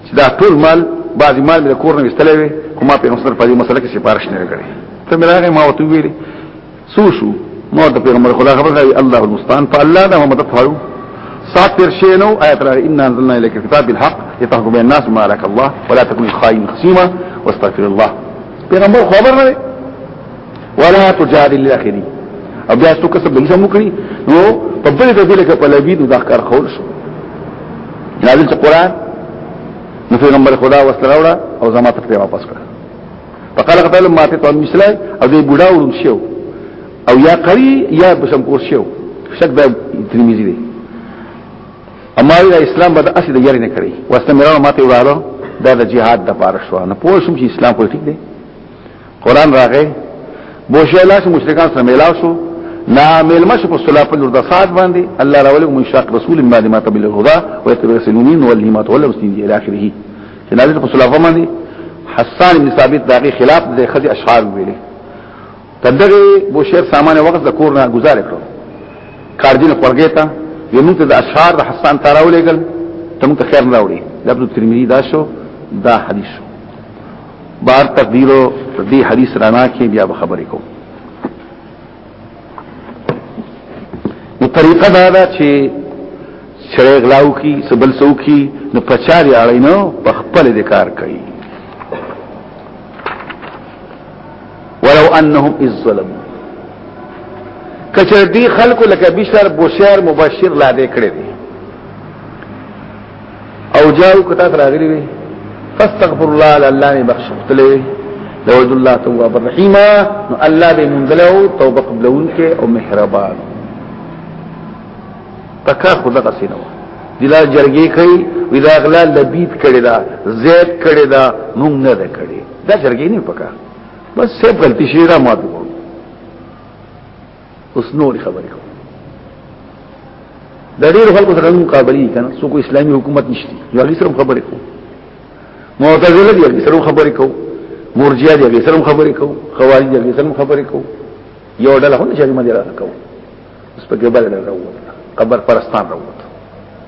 چې دا ټول مال بعض مال د کورنۍ استلوي کومه په مسلمان په دې مسله کې سفارش نه کړی ته مې راغی ما وته ویلي سوشو مور د پیغمبر خدا خبر دی الله المستعان په الله دا مدد غواړو سات تر شي نو آیت را ان انزلنا اليك الكتاب بالحق يتحكم بين الناس ما لك الله ولا تكن خائن خصيما واستغفر الله پیغمبر خبر نه ولا تجادل الاخرين او بیا څو کسب دغه مو کړی نو په بل د دې لکه په لبید د ښکار خول شو نازل قرآن نو پیغمبر خدا وسره او زما ته واپس کړ فقال قتل ما ته طعام مثله او دې بوډا ورون شو او یا قری یا بسم کور شو شک دا ترمذی دی اما دا اسلام بد اسی د یاري نه کړی واستمرانو ماته وړاله دا د جهاد د پاره شو نه پوه شم چې اسلام خو ټیک دی قران راغې بوشه الله چې مشرکان سره ملاو شو نا مل مش په صلاح په د صاد باندې الله راولې مشاق رسول ما دې ما تبل الهدى ويتبع سنين والهمات ولا مسنين الى اخره چې نازل په سلافه باندې حسان بن ثابت داغي خلاف د خدي اشعار ویلي تدغه بوشیر سامان وخت د کور نه گزار کړو کارجن خورګه تا یو موږ ته د اشعار د حسان تاراولې ګل ته موږ خیر نه راوړي لفظ ترمذی دا شو دا حدیث شو بار تقدیرو دې حدیث رانا کې بیا خبرې کوم نو طریقه دا ده چې سره غلاو کی سبل سو کی نو پچاري اړای نو په خپل د کار کوي ولو انهم اذ ظلموا کچر دی خلکو لکه بشر بشیر مبشر لا دې کړې دي او جاو کتا تراغلی وی فاستغفر الله لله می بخش قتلې لوجد الله تواب الرحیم نو الله به منزلو توبه قبلون کې او مهربان تکا خدا قسینو دلا جرګې کوي ودا غلا لبیت کړي دا زید کړي دا مونږ نه ده کړي دا جرګې نه پکا بس سیب غلطی شي را مات وو اوس نور خبرې کوم د ډېر خلکو سره مقابله کنا سو کو اسلامي حکومت نشته یو هغه سره خبرې کوم معتزله دي هغه سره خبرې کوم مرجئه دي هغه سره خبرې کوم خوارج دي هغه سره خبرې کوم یو ډله هم چې موږ راځو اوس په کې بل راووت قبر پرستان راووت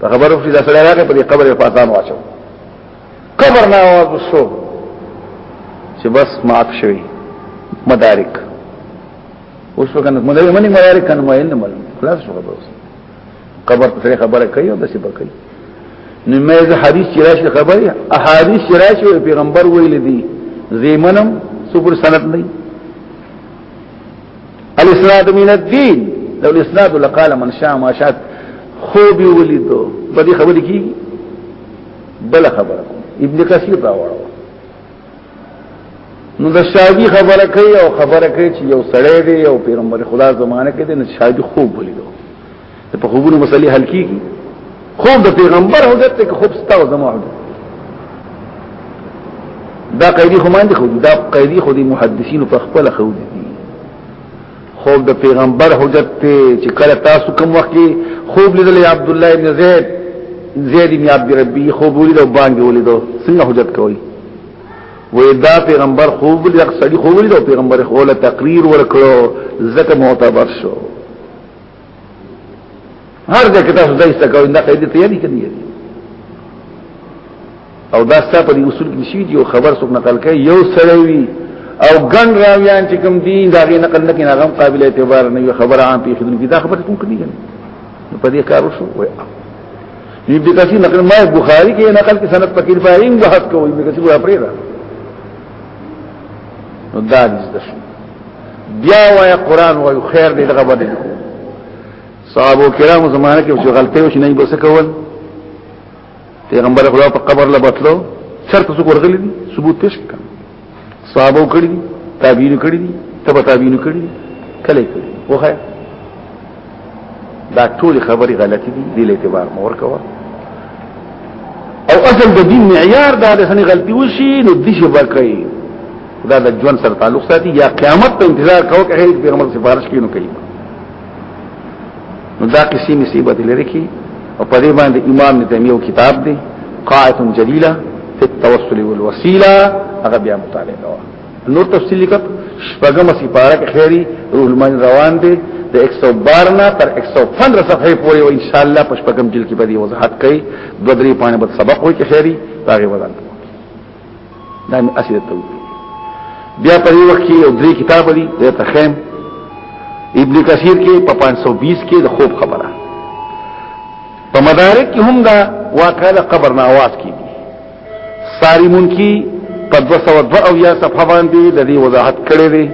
په خبرو کې دا سره راغی په دې قبر په اذان واچو قبر نه आवाज وشو چې بس معاف شوی مدارک اوس وکړه مدارک منی مدارک کنه مې نه مل خلاص شو خبر قبر ته خبره کوي او د څه بکې نو مې زه حدیث چې راشي خبره احادیث چې راشي پیغمبر ویل دي زیمنم سپر سند نه الاسناد من الدين لو الاسناد لقال من شاء ما شاء خوب ولیدو په دې خبرې کې بل خبره ابن کثیر راوړو نو د شادي خبره کوي او خبره کوي چې یو سړی دی او پیغمبر خدا زمانه کې دی نو شادي خوب ولیدو ته په خوبونو مسلې حل کیږي خوب د پیغمبر حجت ته خوب ستا او زمو حجت دا قیدی خو ماندې خو دا قیدی خو دي محدثین په خپل خو دي خوب د پیغمبر حجت ته چې کله تاسو کوم وخت کې خوب لیدل عبد الله بن زید زید بن عبد ربی خوب ولید او باندې ولید څنګه حجت کوي وې دا پیغمبر خوب ولید اکثری خوب ولید او پیغمبر خو له تقریر ورکړو زکه معتبر شو هر دې کې تاسو دایسته کوئ دا قاعده ته یادی کني او دا ستاسو په اصول کې شي یو خبر څوک نقل کوي یو سره وي او ګن راویان چې کوم دین دا غي نقل نه کین هغه قابل اعتبار نه یو خبره عام پیښ دي دا خبره کوم کړي نه په دې کار وشو وای یی د کثیر نقل ما بخاری کې نقل کې سند پکې فارین بحث کوي د کثیر پرې دا نو دا دې بیا وای قران وای خیر دې دغه باندې کو صحابه کرام زمانه کې چې غلطي وشي نه بس کول پیغمبر خدا په قبر لا بتلو شرط څو ورغلي دي ثبوت پیش کړه صحابه کړی دي تابعین کړی دي تبع تابعین کړی دي کله کړی وخه دا ټول خبري غلطي دي دې اعتبار مور کوه او اصل د دین معیار دا د سنې غلطي وشي نو دې شي بکړي دا د ژوند سره تعلق ساتي یا قیامت ته انتظار کوو کې هیڅ پیغمبر سفارش کینو کوي نو دا کسی مصیبت لري کی او په دې باندې امام نتمیو کتاب دی قاعده جلیله فی التوسل والوسیله هغه بیا مطالعه کوه نور تفصیل لیکت شپږم سپاره کې خیری علماء روان دي د 112 نه تر 115 صفحه پورې او ان شاء الله په شپږم جلد کې به دی وضاحت کوي دوه درې پانه به سبق وي کې خیری هغه وضاحت دا مې اسید ته بیا په یو وخت کې یو درې کتاب دي د تخیم ابن کثیر کې په 520 کې د خوب خبره په مدارک کې هم دا واقعا قبر نه आवाज کیږي ساری منکی په 202 او یا صفحه باندې د دې وضاحت کړی دی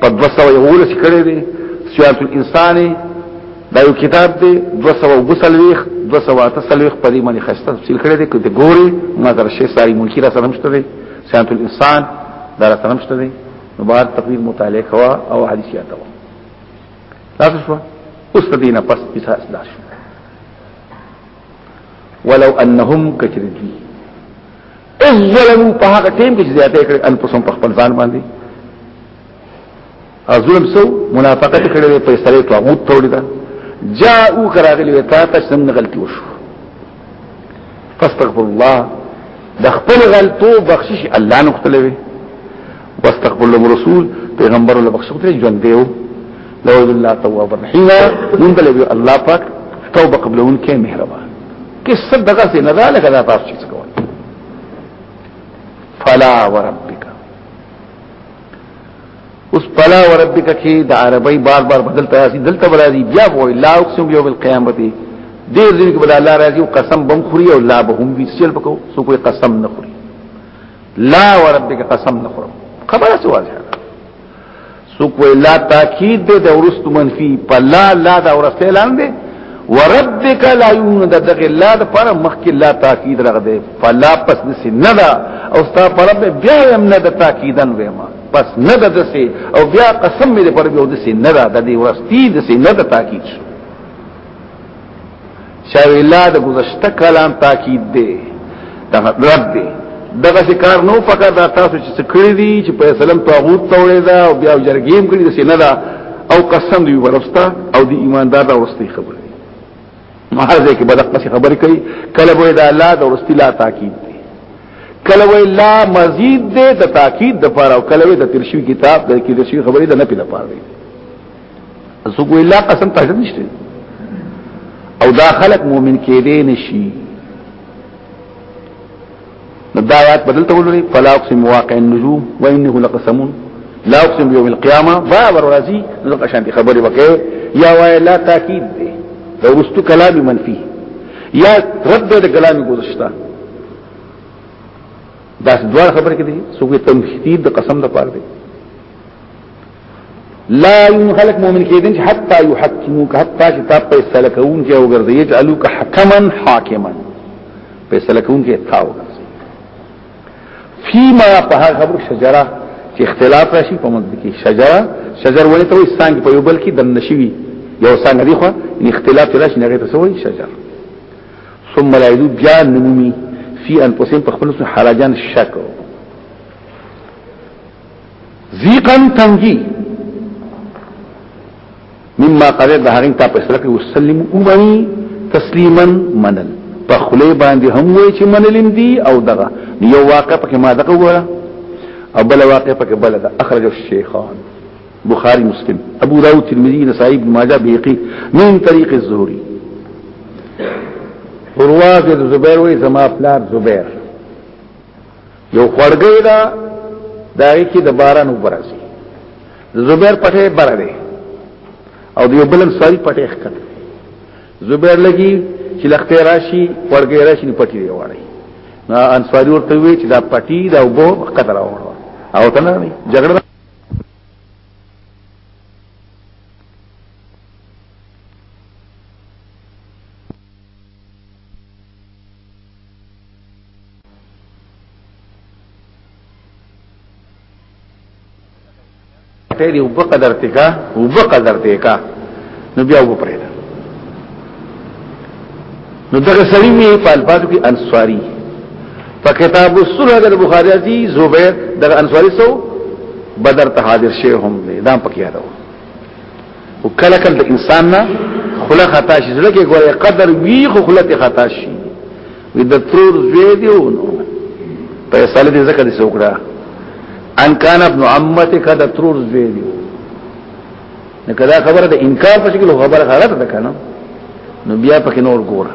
په 211 کې کړی دی سیارت الانسان دا یو کتاب دی 220 238 په دې باندې خسته تفصیل کړی دی کته ګوري نظر شي ساری منکی را سره مشته دی سیارت الانسان دا را سره مشته دی نو بار تقریر مطالعه کوا او حدیث یاته وا تاسو شو اوس دینه پس پس داش ولو انهم کچرتی اذ ظلموا په هغه ټیم کې زیاته کړې ان پسوم په خپل ځان باندې او ظلم سو منافقت کړې په سره طاغوت توړي دا جاءو کراغلی وتا ته څنګه غلطي وشو فاستغفر الله د خپل غلطو بخشش الله نختلوي واستقبل لهم رسول پیغمبر له بخښه ته ژوند دیو لو الله تواب الرحیم مونږ له الله پاک توبه قبلون کې مهربان کې صدقه سي نه ده لکه دا تاسو چې کوي فلا وربک اوس فلا وربک کې د عربی بار بار بدل تاسو دلته برازي بیا وای لا اقسم بیوم القیامت دیر دین کې بل الله راځي قسم بم خوري او لا به هم وی سیل پکو سو کوئی قسم نه خوري لا وربک قسم نخرم خبره سوال ده سوک وی لا تاکید ده ده ورست منفی پا لا لا ده ورسته لان ده وربک لا یون ده دغی لا ده پر مخی لا تاکید رغ ده پا لا پس نسی ندا او ستا پر رب بیا یم ندا تاکیدن ویما پس ندا دسی او بیا قسم می ده پر بیو دسی ندا ده ده ورستی دسی ندا تاکید شو شاوی لا د گذشته کلام تاکید دی دا رد دی دغه کار نو فقط دا تاسو چې کړی دی چې په اسلام طاغوت توړی دا او بیا جرګیم کړی د سینه دا او قسم دی ورستا او دی ایماندار دا ورستی خبره مهرزه کې بدق پس خبرې کوي کله وې دا لا د ورستی لا تاکید دی کله وې لا مزید دی د تاکید د پاره او کله وې د ترشی کتاب د کې د شی خبرې د نه پیدا پاره څوک وی لا قسم ته حاجت نشته او دا خلق مؤمن کېدې نشي نو دا آیات بدلته ولري فلا اقسم واقع النجوم وانه لقسم لا اقسم بيوم القيامه باب الرازي لقد شانتي خبري وکي يا وای لا تاكيد دي دا ورستو کلام منفي یا رد د کلام گذشتہ دا دوه خبره کې دي سوګي تمثيل د قسم د پاره دي لا يوم خلق مؤمن کېدنج حتا يحكموك حتا چې تا فیصله کوون کې او ګرځي يجعلوك حكما حاکما فیصله کوون کې تا وګرځي فيما په خبر شجره چې اختلاف راشي په منځ کې شجره شجر ولې ته وي څنګه په یو بل کې دم نشوي یو څنګه دی خو ان اختلاف راشي نه غته سوې شجر ثم لا يجوز بیا نمومي في انفسهم په خپل حرجان شک ذیقن تنگی مما قبل د هغه ته په سره کې وسلم اومني تسلیما منل په خله باندې هم وای چې منلم دي او دغه یو واقع پکې ما دغه وره او بل واقع پکې بل ده اخرج الشیخان بخاری مسلم ابو داود ترمذی نسائی ابن ماجه بیقی من طریق الزهری عروه بن زبیر وای زما پلار زبیر یو خړګی دا دای کی د باران وبرسي زبیر پټه بره دی او دیو بلن ساری پټه ښکته زبیر لګي چې لخته راشي خړګی راشي نه پټي دی وړي نا انصاری ورته وی چې دا پټي دا وبو قدر او او تنه جګړه ته دی وب قدر تکا وب قدر تکا نو بیا وب پرې نو دغه سړی می په الفاظو کې انصاری په کتاب الصلح د بخاری عزیز زبیر دغه انصاری سو بدر ته حاضر شیخ هم دی دا پکې یادو او کله کله د انسان نه خله خطا شي ځکه ګوره قدر وی خو خله ته خطا شي وي د ترور زوی دی او نو فیصله دې زکه دې سوکړه ان کان ابن عمته کده ترور زوی دی نو کدا خبره د انکار په شکل خبره غلط ده کنه نو بیا پکې نور ګوره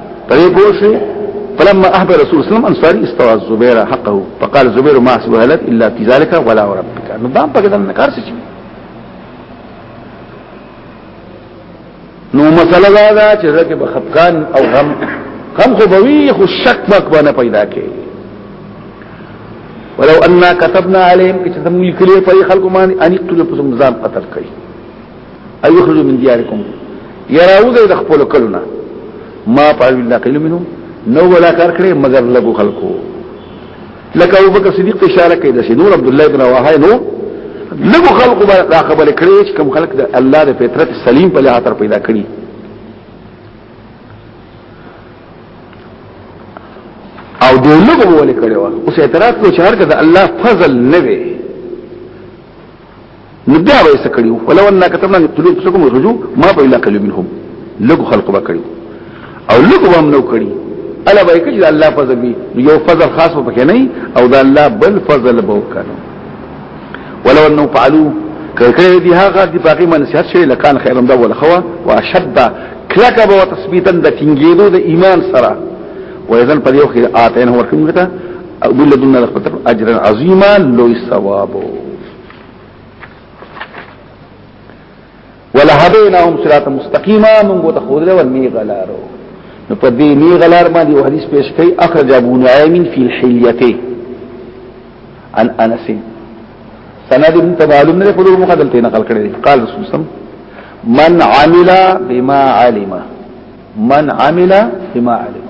پرې پوښي فلما احب رسول الله صلی الله علیه وسلم انصاری استوى الزبير حقه فقال الزبير ما حسب هلك الا في ذلك ولا وربك نو دا په کده نه کار څه شي نو مسله دا ده چې زکه به خفقان او غم غم خو بوي خو شک مک باندې پیدا کوي ولو اننا كتبنا عليهم كتاب ملكلي فريق خلق ما ان يقتلوا بسم قتل کوي ايخرج من دياركم يراوزه د خپل کلونه ما فعل الله قليل منهم نو ولا کار کړی مگر لګو خلکو لکه ابو بکر صدیق اشاره کوي د نور عبد الله بن رواحه نو لګو خلکو دا خبره کړې چې کوم خلک د الله د فطرت سلیم په لحاظ پیدا کړي او د لګو ولې کړي وا اوس اعتراض کو چې هرګه د الله فضل نه وي نو بیا به څه کړیو ولو ان كتبنا تلو تسكم رجو ما بلا قليل منهم لګو خلق به کړیو او لګو هم نو کړی الا به کړي الله فضل بي یو فضل خاص په کې نه او دا الله بل فضل به وکړو ولو انه فعلوا کړه دي هغه دي باقي من نصيحت شي لکان خیرم دا ولا خوا واشد کلک به تثبیتا د ټینګېدو د ایمان سره وایذن په یو کې آتین ورکوم ته او ولدنا لقد اجرا عظيما لو ثواب ولهديناهم صراط مستقيما من قد خذل والميغلار نو په دې میغلار باندې او حدیث پیش کړي اخرج ابو نعیم فی الحلیته عن انس سند متبالم نه په دغه مخدل ته نقل کړی قال رسول سم من عمل بما علم من عمل بما علم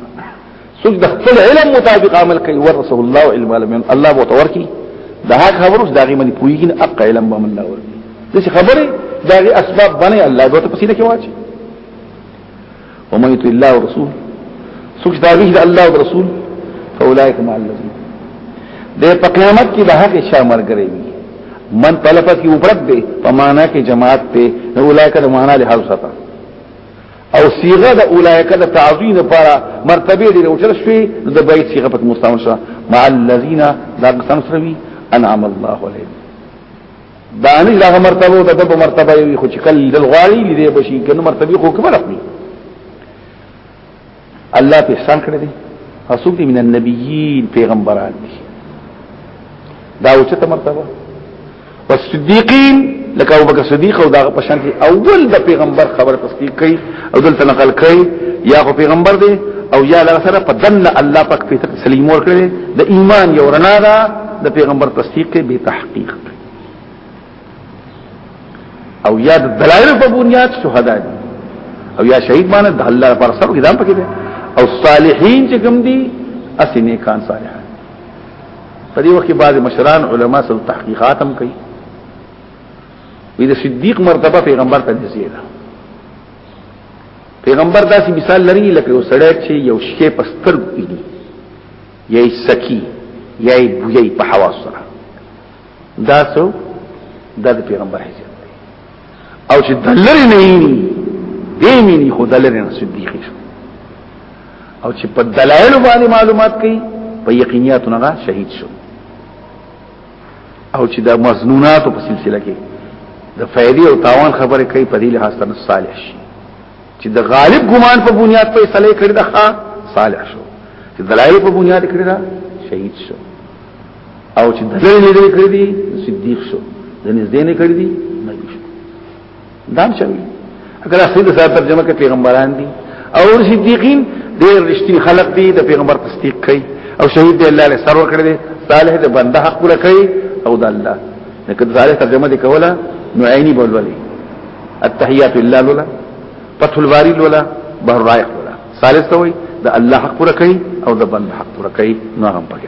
سوچ د خپل علم مطابق عمل کوي ورسول الله علم علم الله بو تور کی دا هغه خبرو دا غي منی پویګین اق علم به الله ور دي خبره دا غي اسباب بنه الله بو ته پسینه کې واچي ومن يطع الله ورسول سوچ دا غي الله او رسول فاولائک مع الذين د په قیامت کې د حق شامر ګرځي من طلبه کې وبرد دي په معنا کې جماعت ته اولائک د معنا له حل سره او صيغه د اولایک د تعظیم لپاره مرتبه دي او چر شوي د بیت صيغه په مستعمل شوه مع الذين دا قسم سروي انعم الله عليهم دانش دا مرتبه او د مرتبه وي خو چې کل د غواړي دي بشي کنه مرتبه خو کومه رقمي الله په احسان کړی دي اسوک دي من النبيين پیغمبران دي دا اوچته مرتبه والصديقين لکه ابو بکر صدیق او دا په شان کې اول د پیغمبر خبره تصدیق کړي او دلته نقل کړي یا خو پیغمبر دی او یا لغه سره په دنه الله پاک په تسلیم ور کړی د ایمان یو رڼا ده د پیغمبر تصدیق کې به تحقیق او یا د دلایل په بنیاد شهدا دي او یا شهید باندې د الله پر سره کې ځان پکې دي او صالحین چې کوم دي اسې نیکان صالحان په دې وخت کې بعض مشران علما سره تحقیقات هم کوي وی د صدیق مرتبه پیغمبر ته نږدې ده پیغمبر داسې مثال لري لکه یو سړی چې یو شی په سترګو ویني یا یې سکی یا یې بوی په حواس سره دا څو د پیغمبر حیثیت او چې دلری نه یې دې مینی خو دلری نه صدیق شو او چې په دلایل باندې معلومات کوي په یقینیاتو نه شهید شو او چې د مزنوناتو په سلسله کې د فائدې او تاوان خبره کوي په دې لحاظ سره صالح شي چې د غالب ګمان په بنیاد په فیصله کړی دا صالح شو چې دلایل په بنیاد کړی دا شهید شو او چې دلری لري کړی دي صدیق شو د نږدې نه کړی دي نبی شو دام شوی اگر اصلي سره ترجمه کې پیغمبران دي او صدیقین ډېر رښتیني خلق دي د پیغمبر تصدیق کوي او شهید دی الله له سرور کړی دی صالح د بنده حق پوره کوي او د الله لکه د صالح ترجمه دی کوله نو عیني بولولې التحیات لله لولا فتح الباری لولا بحر رائق لولا صالح ته وي د الله حق پوره کوي او د بنده حق پوره کوي نو هغه پکې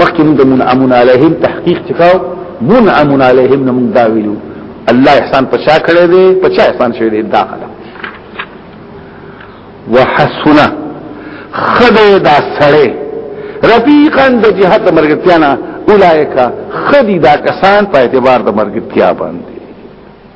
مخکې موږ د منعمون علیهم تحقیق چکاو منعمون علیهم نه موږ دا ویلو الله احسان پچا کړی دی پچا احسان شوی دی دا خلا وحسنا خدای دا سړی رفیقان د جهاد مرګتیانا اولائکا خدی دا کسان په اعتبار د مرګتیا باندې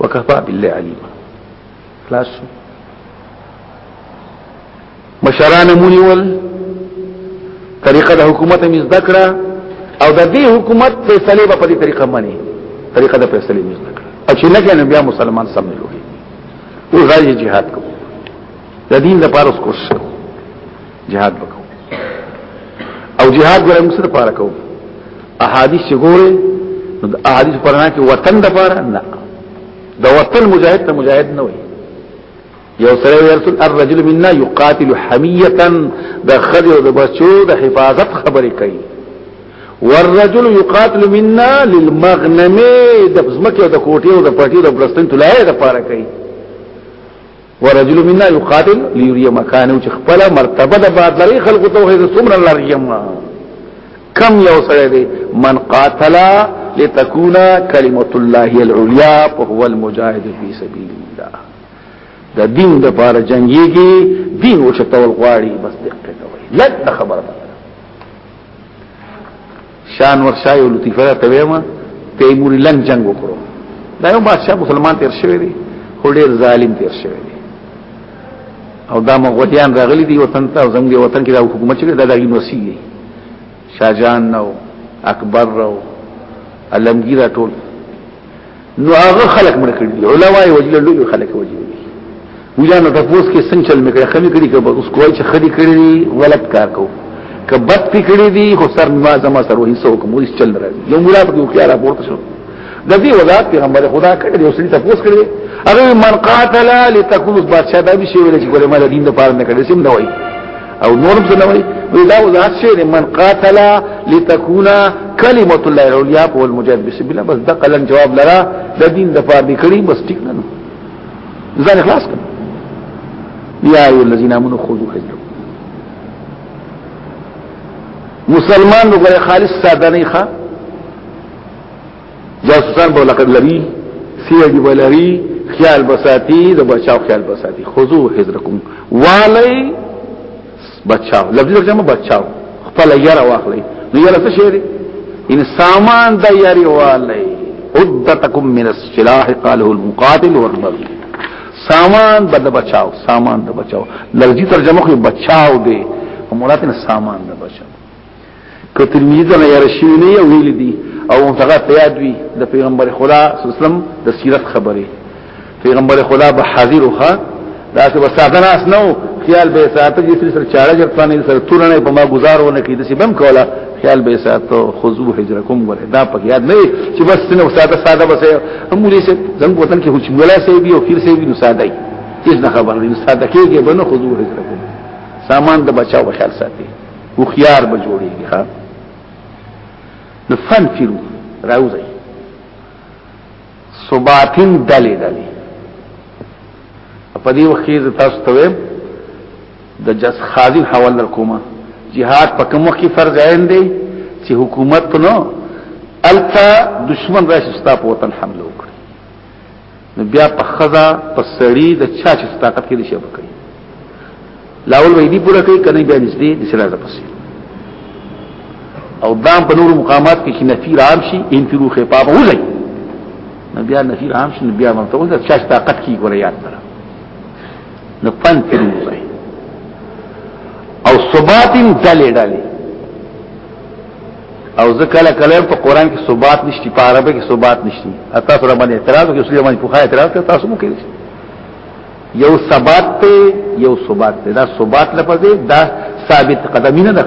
وکفا بالله علیم خلاص مشران مونیول طریقه د حکومت می ذکرہ او د دې حکومت فیصله په دې طریقه باندې طریقه د فیصله می ذکرہ او چې نه کنه بیا مسلمان سم نه لوي او غیر جهاد کو د دین لپاره کوشش جهاد وکاو او جهاد ګره موږ سره پاره کوو احادیث چې ګوره نو د احادیث پرنا کې وطن د پاره نه د وطن مجاهد ته مجاهد نه وي یو سره ورتل الرجل منا يقاتل حميه د خدي او د بچو د حفاظت خبرې کوي والرجل يقاتل منا للمغنم د زمکه او د کوټي او د پټي او د بلستان تلای د پاره کوي ورجل منا يقاتل ليري مكانه چې خپل مرتبه د بعد لري خلق ته هي څومره لري ما کم یو سره دی من قاتل لتكون كلمه الله العليا فهو المجاهد في سبيل الله د دین د پاره جنگيږي دین او شتول غواړي بس دقت کوي لږ خبره شان ورشای او لطیفه ته ویما تیمور لنګ جنگ وکړو دا یو بادشاہ مسلمان تیر شوی دی خو ډیر ظالم تیر شوی دی او دا مغولیان راغلی دی وطن ته زموږ وطن کې دا حکومت چې دا دغه نوسی دی شاجان نو اکبر نو علمگیر ټول نو هغه خلق مړ کړی علماء وجل لوی خلق وجل ویلانو تاسو کې څنګه چل میکړه خمی کړی که اوس کوی چې خدي کړی غلط کار کو که بد پکړی دی خو سر ما زما سر وې سو کوم هیڅ چل راځي یو مولا په کې را پورته شو د دې وضاحت پیغمبر خدا کړی یو سړي تاسو کړی هغه من قاتل لتكون بادشاہ دا به شی ویل چې ګوره مال دین د پاره نه کړی سم نه وای او نورم سنوي ودا وضاحت شعر من قاتل لتكون كلمه الله العليا هو المجاهد بسم الله بس دقلا جواب لرا د دین د فار نکړي بس ټیک نه نو ځان خلاص کړ یا ای الذین امنوا خذوا حذرکم مسلمان نو غیر خالص ساده نه ښه جاسوسان به لقب لري سیدی ولري خیال بساتی د بچاو خیال بساتی خذو حذرکم والی بچاو لفظ ترجمه بچاو خپل یره واخلی نو یره څه شی دی ان سامان د یری والی عدتکم من السلاح قاله المقاتل والرمي سامان بد بچاو سامان د بچاو لفظي ترجمه خو بچاو دی مراد نه سامان د بچاو که ترمذی ته یې رشوی نه یو ویل دي او هغه تیاد وی د پیغمبر خدا صلی الله علیه وسلم د سیرت خبره پیغمبر خدا به حاضر وخا دا څه وساده ناس نو خیال به ساته چې سر چاړه جرتانه سر تورنه په ما گزارونه کې د سی بم کوله خیال به ساته خذو حجرکم ولا دا په یاد نه چې بس نه وساده ساده بس هم لري چې زنګ وطن کې هیڅ ولا سي بي او خیر سي بي نو ساده هیڅ نه خبر نه ساده کېږي بنو خذو حجرکم سامان د بچاو خیال ساتي هوښیار به جوړیږي ها نو فن فیرو راوځي صباتن دلی دلی په دې وخت کې تاسو ته ویم د جس خادم حواله کومه جهاد په کوم وخت کې فرض عین دی چې حکومت نو التا دشمن راشي ستا په وطن حمله وکړي نو بیا په خزا په سړی د چا چې طاقت کې دي شي وکړي لاول وې دي پوره کوي کنه بیا نږدې د سره ده پسې او دام په نور مقامات کې چې نفیر عام شي ان پیرو خپاب وځي نو بیا نفیر عام شي بیا مرته وځي چا چې طاقت کې ګورې یاد کړه نو پن پیرو وځي او صباتین دلې دلې او ځکه له کلر په قران کې ثبات نشتی په عربی کې ثبات نشتی اته سره باندې اعتراض کوي سلیم باندې پوښه اعتراض کوي تاسو مو کوي یو ثبات ته یو ثبات ته دا ثبات لپاره دا ثابت قدمی نه ده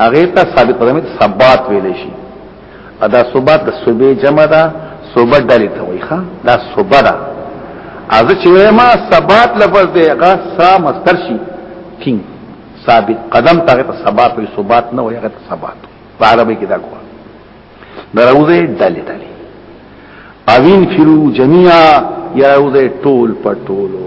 هغه ته ثابت قدمی ثبات ویل شي ادا ثبات د صوبې جمع ده صوبه ډلې ته وایي ښا دا صوبه ده از چې ما ثبات لفظ دی هغه سا مستر شي کینګ ثابت قدم ته ته ثبات وي ثبات نه وي هغه ته ثبات په عربي کې دا کوه دروځي ډلې ډلې اوین فرو جميعا یا روځي ټول په ټولو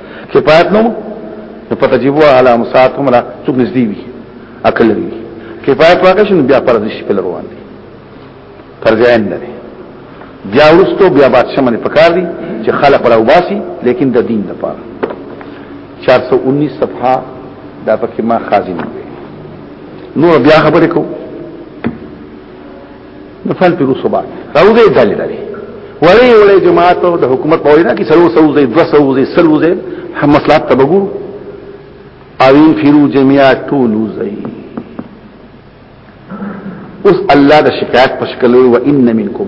کفایت نو فتجبوا على امساكم لا څوک نږدې وي عقل لري کفایت واقع شنو بیا پر دې شي په روان دي پر ځان نه بیا ورستو بیا بادشاہ باندې پکار دي چې خلق را وباسي لیکن د دین لپاره 419 صفحه دا پکې ما خازن دی نور بیا خبرې کوم نفل پیرو صبح روزه دلی دلی وړي وړي جماعت او د حکومت په وینا کې سلو سوزي دو سوزي سلوزي هم مصلحت تبګو اوین فیرو جميعا ټولوزي اوس الله د شکایت په شکل وي وان منکم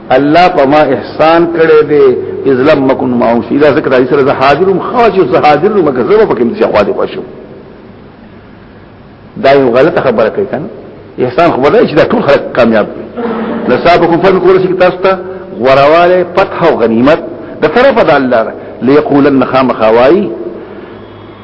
الله پما احسان کړي دي اذ لم مكن معه شي دا ذکر دي سره حاضرم خاص او حاضر نو مګر زما پکې مې خوا دي وشو دا یو غلط خبره کوي کنه احسان خو بدای چې دا ټول خلک کامیاب دي لسابقم فن کول شي تاسو ته غرواله فتح او غنیمت د طرف د الله ليقولن خام خوای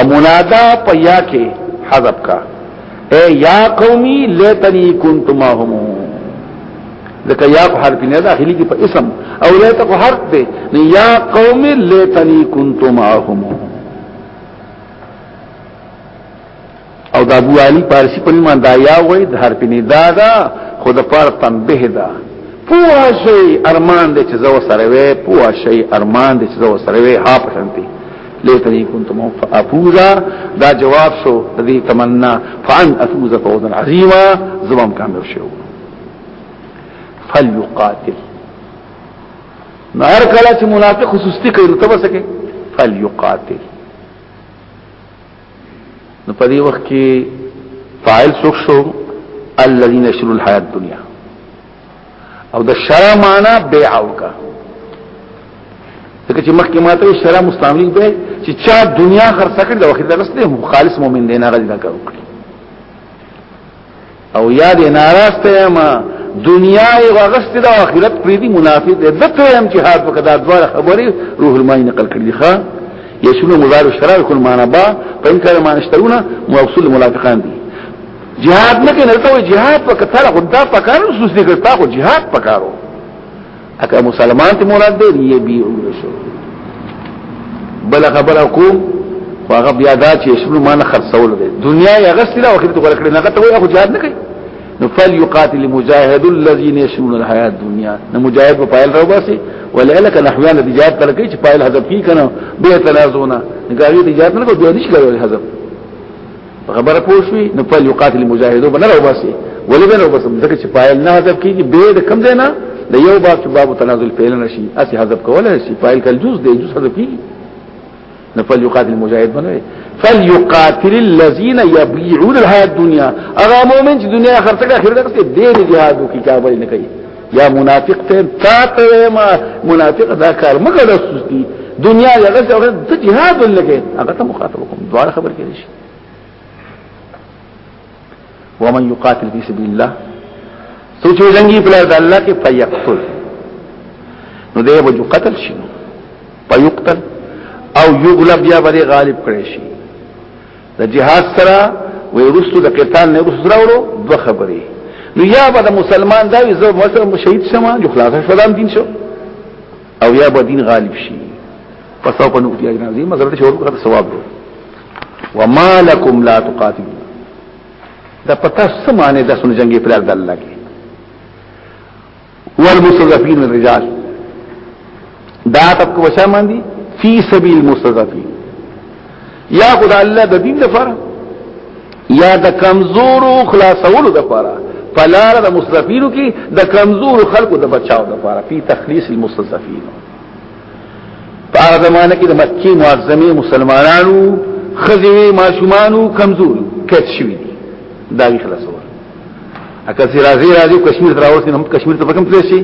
امنادا په یا کې حذف کا اے یا قومی لیتنی کنت ماهم ځکه یا په حرف نه داخلي کې په اسم او لیت په حرف دی نه یا قومی لیتنی کنت ماهم او د ابو علي پارسی په نوم دا یا وای د حرف ندا دا خو د پار تنبه دا پوه شي ارمان دې چې زو سره وې پوه شي ارمان دې چې زو سره وې ها پښنتي لیتنی کنتم فافوزا دا جواب شو دې تمنا فان افوز فوزا عظیما زمام کامیاب شو فليقاتل نهر کله چې منافق سستی کوي نو تبسکه فليقاتل نو په دې وخت کې فاعل څوک شو الذين يشرون الحياه الدنيا او د شرع معنا بيع او کا ځکه چې مخکې ماته شرع مستعمل دی چې چا دنیا خرڅ کړي د وخت د رسله خالص مؤمن دی نه غل نه کوي او یا دې ناراسته ما دنیا یې واغست دا اخرت پرې دي منافق دې د ترم چې حال په کدا دوه خبرې روح المای نقل کړی ښا یشونه مزار شرار کول معنا با په ان کار معنا شترونه موصول منافقان دي جهاد نه کنه ته جهاد په کثر خدا پکارو سوسې کړتا خو جهاد پکارو اکه مسلمان ته مراد دی یی بی ورسو بل خبر کوم هغه بیا دا چې اسلام مان خرڅول دی دنیا یې غسل او خرته ورکړي نه غته وي خو جهاد نه کوي نو فل یقاتل المجاهد الذين يشمون الحياه الدنيا نو مجاهد په پایل راو باسي ولعلك نحوان التجارت ترکي چې پایل حذف کی کنه به تنازونه نګاری تجارت نه کو دوی نشي کوي حذف خبر پوښوي نو په یقات المجاهدو بنر او باسي ولې بنر او بس ځکه چې پایل نه حذف کیږي به د کم دی نه د یو باب چې باب تنازل پیل نه شي اسی حذف کولای شي پایل کل جز دی جز حذف کیږي نو په یقات المجاهد بنوي فليقاتل الذين يبيعون الحياه الدنيا اغه مؤمن چې دنیا خرڅه کوي اخرت کې دې جهاد کوي کابل نه کوي یا منافق ته تا ته ما منافق دا کار مګر سستی دنیا یا غس او ته جهاد لګي هغه ته مخاطب کوم دوه خبر کړي شي ومن يقاتل في سبيل الله سوچ جنگي په لار د الله کې فيقتل نو دی به قتل شي فيقتل او يغلب یا بری غالب کړي شي د جهاد سره وې رسو د قتال نه رسو راوړو دوه خبرې نو یا به د مسلمان دا وي زه مثلا شهید شم جو خلاص شدم دین شو او یا به دین غالب شي پس او په نوکتي اجر عظیم مثلا شو ورکړه ثواب دی وما لكم لا تقاتلون دا پتا سمانه د سن جنگي پر د الله کې والمستضعفين الرجال دا تک وشامان دي في سبيل المستضعفين یا خدای الله د دین لپاره یا د کمزورو خلاصولو لپاره فلار د مستضعفینو کې د کمزورو خلکو د بچاو لپاره په تخلیص المستضعفین په هغه زمانه کې د مکې معظمه مسلمانانو خزوی ماشومانو کمزور کټ شوی دا وی خلاصو اکه سي راځي راځي کشمیر تر اوسه هم کشمیر ته کوم تللی شي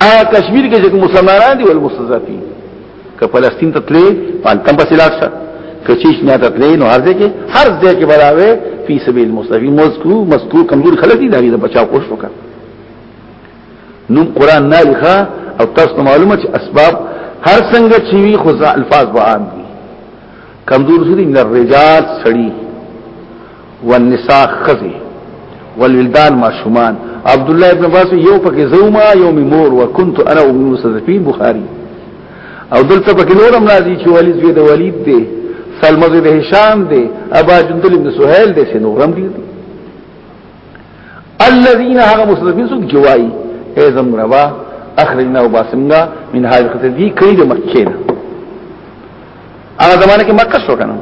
ا کشمیر کې چې مسلمانان دي ول مستضعفين که فلسطین ته تللی پالتم بس علاج شه کچیش نه ته تللی نو هرځه کې هر ځای کې براوي فی سبیل المستضعفين مذکور مذکور کمزور خلک دي دا د بچاو کوشش وکړي نوم قران نه لخوا او تاسو معلومه چې اسباب هر څنګه چې وي خو الفاظ به عام دي کمزور سړي من الرجال سړي والنساء خزي والولدان ماشومان عبد الله ابن عباس یو پکې زوما یوم مور وکنت انا ابن مسذفین بخاری او دلته پکې نورم راځي چې ولید وی د ولید دی سلمزه د هشام دی ابا جندل ابن سهيل دی سنورم دی, دی الذين هغه مسلمانین څوک چې وایي اے زموږ ربا اخرجنا وباسمغا من هاي الخطدي کید مکه نه هغه زمانه کې مکه شو کنه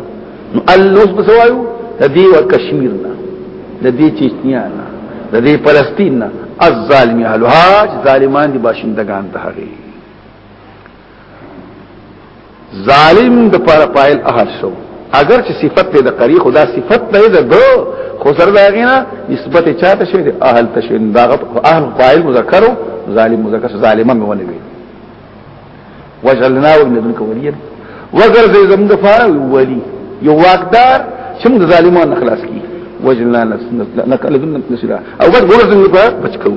نو الوس بسوایو د دې او کشمیر نه د دې چچنیا نه د دې فلسطین نه الظالم اهلها ظالمان دي باشندگان ته هغه ظالم د پر فاعل احد شو اگر چې صفت ته د قری خدا صفت نه ده دو خو سره داغینا نسبت چاته شوی دی اهل تشوی داغه اهل فاعل مذکر ظالم مذکر ظالما مونږ وی وجلنا ابن ابن کوریا وګر زې زم د فار ولی یو واقدار چې موږ ظالمانو خلاص کی وجلنا نسل نسل او بس ګورځم په بچ کوو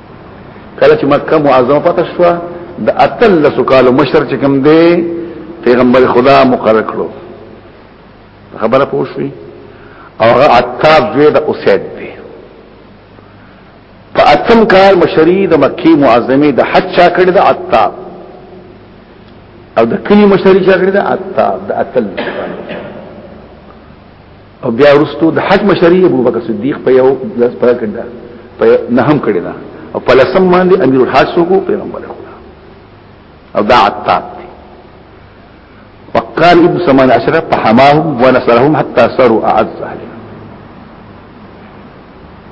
کله چې مکه معظمه پته شو د اتل لسو کالو مشر چې کوم دی پیغمبر خدا مقرر کړو خبره پوښوي او هغه عتاب دوی د اسید دی په اتم کال مشری د مکی معظمه د حج چا کړی د عتاب او د کلی مشری چا کړی د عتاب د اتل او بیا ورستو د حج مشری ابو بکر صدیق په یو لس په کنده په نه هم کړی دا او په لسم باندې امیر الحاج سو کو پیغمبر خدا او دا عطاب دی وقال ابن سمان عشرة فحماهم ونصرهم حتى صاروا اعز اهلهم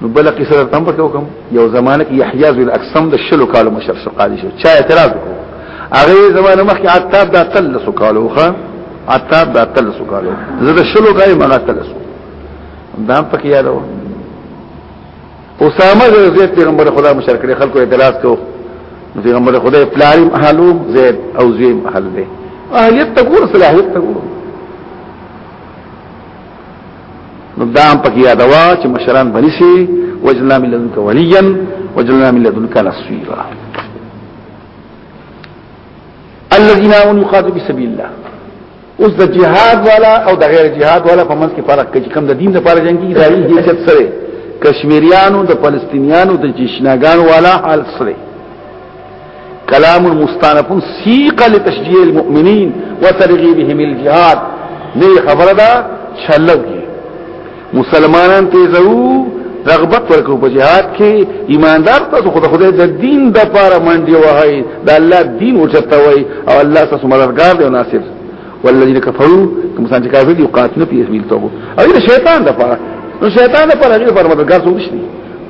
نو بل قصه درته هم پکې وکم یو زمانه کې یحیی ذل اقسم د شلو کالو مشر شو قاضي شو چا اعتراض وکړو هغه زمانه مخکې عتاب د تلس کالو خو عتاب د تلس کالو زه د شلو کالو مغه تلس دا هم پکې یادو اسامه زید پیغمبر خدا مشر کړي خلکو اعتراض کوو پیغمبر خدا پلاریم اهلوم زید او زیم اهل دی اهلیت تقول صلاحیت تقول نو دا هم پکې یادوا چې مشران بنی سي وجلنا من لدنک وليا وجلنا من لدنک نصيرا الذين امنوا يقاتلوا في سبيل الله اوس د جهاد والا او د غیر جهاد والا په منځ کې فرق کوي کوم د دین لپاره جنگي دایي هیڅ سره کشمیریانو د فلسطینیانو د جشناګان والا حال سره كلام مستانف سيق لتشجيع المؤمنين وترغيبهم الجهاد ني خبر دا شلو کی مسلمانان تیزو رغبت ورکو په جهاد کې ایماندار تاسو خدای خدای د دین د پاره منډي وهاي د الله دین ورچته وای او الله تاسو مددگار دی او ناصر والذین کفروا کوم څنګه کافر دي قاتل په اسمیل توبه او د شیطان د پاره نو شیطان د پاره هغه پر مددگار څوک نشي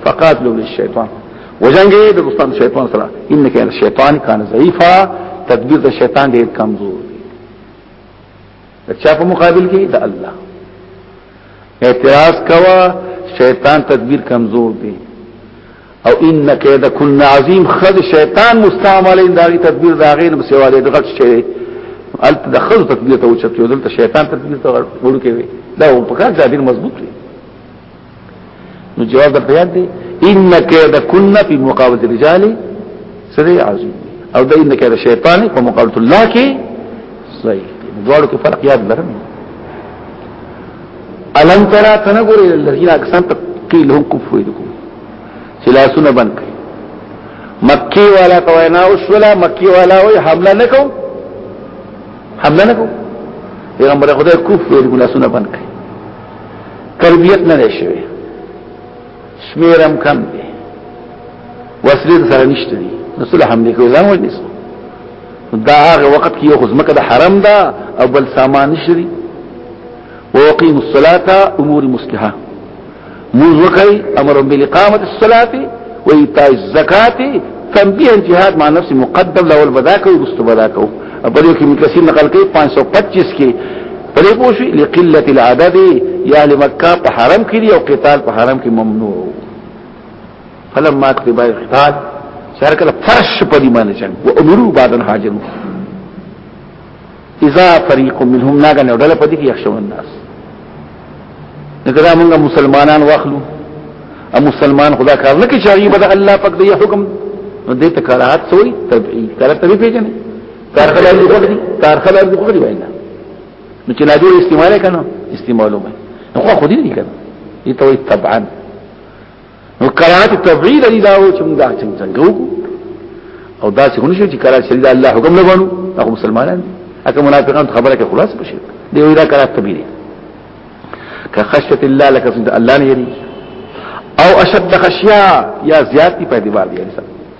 فقاتلوا للشیطان وجنګي د دوستان شیطان سره انک ان شیطان کان ضعیفا تدبیر د شیطان ډیر کمزور دی چا په مقابل کې د الله اعتراض کوا شیطان تدبیر کمزور دی او ان کید کن عظیم خد شیطان مستعمل ان داغي تدبیر داغي نو سیوا دې غټ شي الت د خد تدبیر ته وچت یو دلته شیطان تدبیر ته ورکه وي دا په کار ځادین مضبوط دی نو جواب در پیاد دی ان کید کن فی مقابله الرجال سری عظیم او دا ان کید شیطان په مقابله الله کې صحیح دوړو کې فرق یاد لرم الم ترى تنغور الذين اقسام تقيل هم كفوا يدكم سلاسونه بند کړ مکی والا کوینا وشولا مکی والا وی حمله نکو حمله نکو پیغمبر خدای کوف ویل ګلاسونه بند کړ تربیت نه شوی شمیرم کم دی وسلې سره نشته دي نو صلح هم دي کوي ځان وځي دا هغه وخت کې یو خدمت د حرم دا او بل سامان نشري وقيم الصلاه امور مصلحه موز وکي امر بالاقامه الصلاه وايتاء الزكاه تنبيه الجهاد مع نفس مقدم لو البداكه وبست بداكه ابدو کې مکسي نقل کوي 525 کې په دې پوه شي لقله العدد یا اهل مکه په حرم کې دی او قتال په حرم کې ممنوع فلما كتب القتال شهر کله فرش په دې باندې څنګه او امرو بعد هاجرو اذا فريق منهم ناګنه ډله په دې کې يخشون الناس نګرا موږ مسلمانان واخلو ا مسلمان خدا کار نه کې شاغي بد الله پاک دې حکم نو دې تکرارات سوې تبعی کله تبعی پیژنې کارخلار دي خوخري کارخلار دي خوخري وینا نو چې لا دې استعمال کنه استعمالو مې نو خو خو دې نه کنه دې توي طبعا نو قرات تبعید دې دا و چې موږ دا څنګه وکړو او دا څنګه نشو چې قرات شریدا الله حکم نه غواړو هغه مسلمانان دي اکه منافقان خبره کې خلاص بشي دې وی دا قرات تبعید که خشیت الله لك الله نه یری او اشد خشیا یا زیات په دې باندې انسان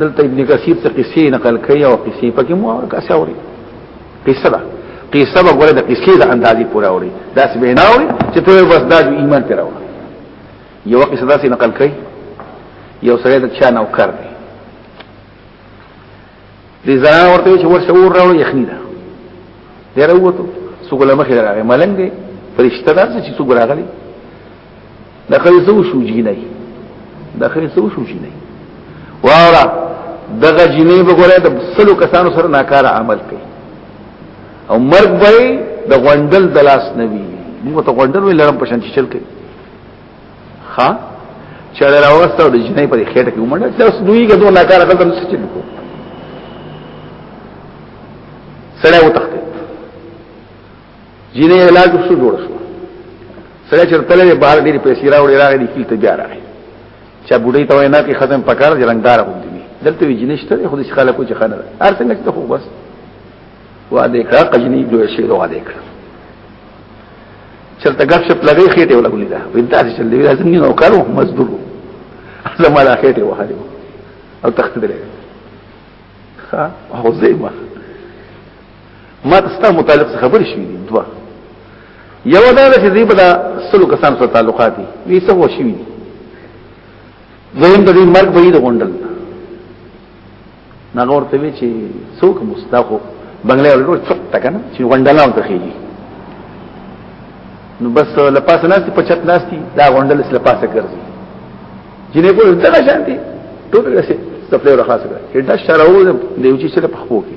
دلته ابن کثیر ته قصې نقل کوي او قصې پکې مو کاسه اوري قصه ده قصه به ګوره د قصې د اندازې پورا اوري دا څه بنا اوري چې ته بس دا ایمان پر اوري یو قصه داسې نقل کوي یو سره د چا نو کار دی دې زنا ورته چې ورشه ور راوړي یخنی ده دروته سګل مخې راغی ملنګ دی فرشتہ دار چې سګل راغلی د خې سو شو جینې د خې سو شو جینې واره دغه جینې به ګوره د سلو کسانو سره ناکار عمل کوي او مرګ به د غوندل د لاس نه وي موږ ته غوندل وی لرم پشان چې چل کوي ها چړل راوسته د جینې په خېټه کې ومنډه چې اوس دوی غدو ناکار غلط څه چل کو سره وتخته جینې علاج وسو جوړ شو سره چې تللې بار ډېر پیسې راوړې راغې دي کیلته بیا راغې چا بډې ته وینا کې ختم پکار دي رنگدار هم دي دلته وی جنش ته خو دې خلکو چې خانه هر څنګه ته خو بس وعده کړه قجنی دوه شی وعده کړه چرته غف شپ لګي خېټه ولا ولې دا ودا چې چل دی لازم نه وکړو مزدور زما لا خېټه وهاله او تخت درې ها هو زې ما ما تاسو متعلق څه خبر شي دوا یو دا چې دې بلا سلو کسان سره تعلقات دي وی څه وشي دي زم د دې مرګ به یې غونډل نه نور ته وی چې څوک مستاخو بنگله ورو څوک تکنه چې غونډل او تخیږي نو بس لپاس ناشتي پچت ناشتي دا غونډل اس لپاس ګرځي جنې کو دغه شانتي ټول رسې سپلې ورخاصه کړه هډه شراو دی چې په خپل کې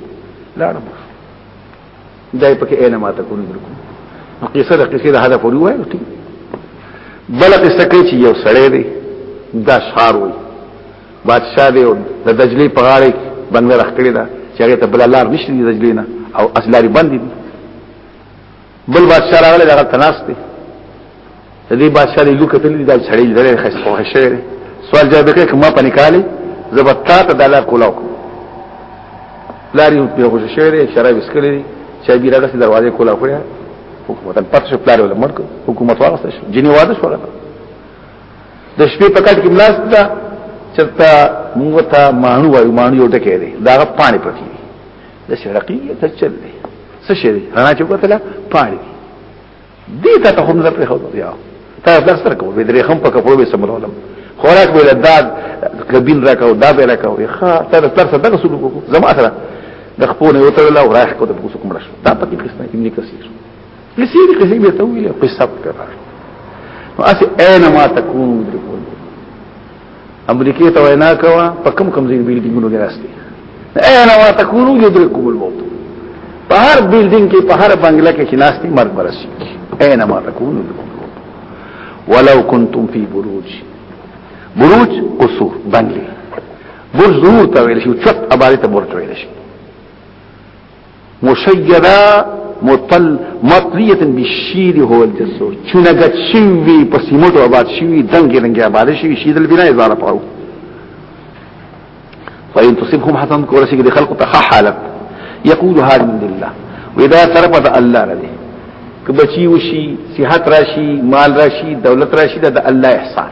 لاړم دای پکې اله ماته کوم درکو نو قصه د قصې د هدف وروه ټیک بل قصه کوي چې یو سړی دی دا شار وي بادشاہ دی او د دجلې په غاړه بنګله راخړې ده چې هغه ته بل لار نشته دی دجلې نه او اصلاري بند دي بل بادشاہ راغلی دا تناس دی د دې بادشاہ له لوکه تل دا سړی لري خسته خو شعر سوال جواب کې کما پني کالی زبتا ته دلا کولاو لاري په خو شعر شراب اسکلي چې بي راغله دروازه کولا کړیا حکومت پات شو پلار ولا مرګ حکومت واغسته شو جنې واده شو د شپې په کټ کې ملاس دا چرته موږ ته مانو وایو مانو یو ټکی دی دا غ پانی پکې د شرقي ته چل دی څه شي دی رڼا چې وکړه پاړي دې ته ته هم نه پرې خو بیا تا دا سره کوو به درې هم په کپړو به سمرولم خوراک به لداد کبین راکاو دا به راکاو ښا تر تر څه دغه سلوک کو زما سره د خپل یو تر لا راخ کو د پوسو کوم راش دا پکې قصه کې نه کثیر کثیر قصه به ته ویل قصه کړه نو اسی اينما تكون درکو امریکې ته وینا کوا په کم کم ځای بلډینګونو کې راستي انا وتكونوا يدرككم الموت په هر بلډینګ کې په هر بنگله کې چې ناشتي مرګ برسي انا ما تكونوا ولو كنتم في بروج بروج قصور بنگلي برج ضرور ته ویل شي چت اباري ته برج ویل شي مشیدا مطل مطلیه بالشید هو الجسور چونګت شوی په سیمټو آباد شوی دنګ دنګ آباد شوی شید البنا ازار پاو فإن تصبهم حسن کورسی کې خلق ته حالت یقول هذا من الله واذا تربت الله رضي که بچی وشي صحت راشي مال راشي دولت راشي دا د الله احسان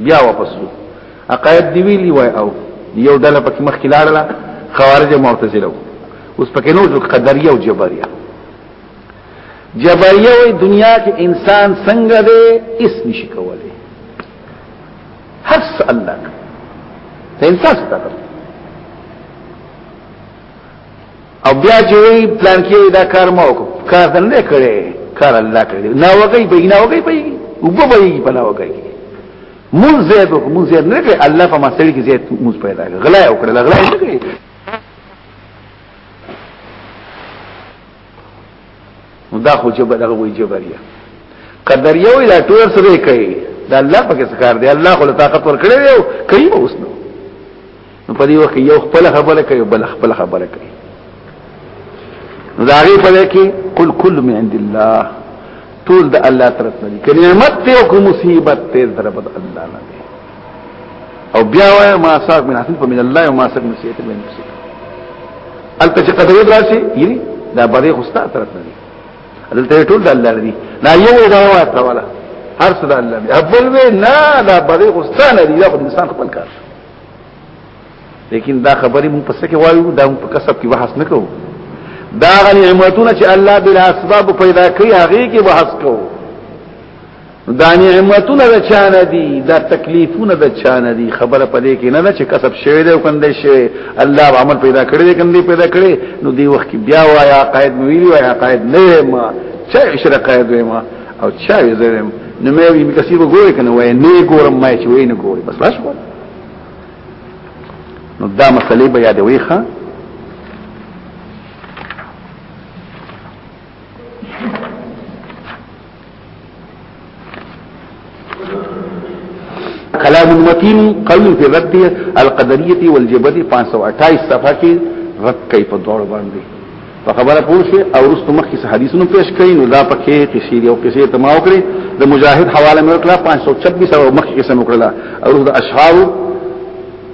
بیا واپس شو عقاید دی ویلی وای او یو ډله پکې مخ کې لاړله خوارج معتزله اوس پکې نو ځو قدریه او جبریه جبریه وی دنیا کې انسان څنګه دی اس نشي کولای هر څه الله ته انسان ستاسو او بیا چې وی پلان کې دا کار مو وکړ کار دن نه کړي کار الله کړی نه وګي به نه وګي به وګو به په نه وګي مون زید وک مون زید نه کړي الله په مسل کې زید موږ پیدا کړ غلا وکړه غلا نه کړي دا خو جبر هغه وی جبریا قدر یو اله ټول سره کوي دا الله پکې څه کار دی الله خو طاقت ورکړي دی کوي اوس نو په دې وخت یو خپل خبره کوي بل خپل خبره کوي زاغي په دې کې قل كل من عند الله ټول د الله طرف نه دي کلمت ته او کوم مصیبت ته طرف د الله نه دي او بیا وای ما صاحب من حسن من الله وما صاحب من سیئه من نفسه البته چې قدرت راشي یی دا بری خوستا طرف نه دي دلته ټول د الله نه دي لا یو دا وای ته ولا هر څه د الله نه ابل نه دا بری خوستا نه دي دا خو انسان خپل کار لیکن دا خبرې موږ پس کې وایو دا موږ په کسب کې بحث نه کوو دا غني نعمتونه چې الله بل اسباب پیدا کوي هغه کې بحث کوو دا نعمتونه د چانه دي دا تکلیفونه د چانه دي خبره پدې کې نه چې کسب شوی دی او کندې شوی الله عمل پیدا کړی دی کندې پیدا کړی نو دی وخت بیا وایا قائد ویلی وایا قائد نه ما چا عشره قائد ما او چا یې زرم نو مې ابن کثیر وګورې کنه وای نه ګورم ما چې وای نه ګورې بس راش کو نو دا مسلې به یادوي ښا کلام المتین قوی فی رد القدریه والجبری 528 صفحه کې رد کوي په دوړ باندې په خبره پوښي او رست مخ کې حدیثونو پیش کړي نو دا پکې قصې او قصې ته ما وکړي د مجاهد حواله مې وکړه 526 او مخ کې سم وکړه او د اشعار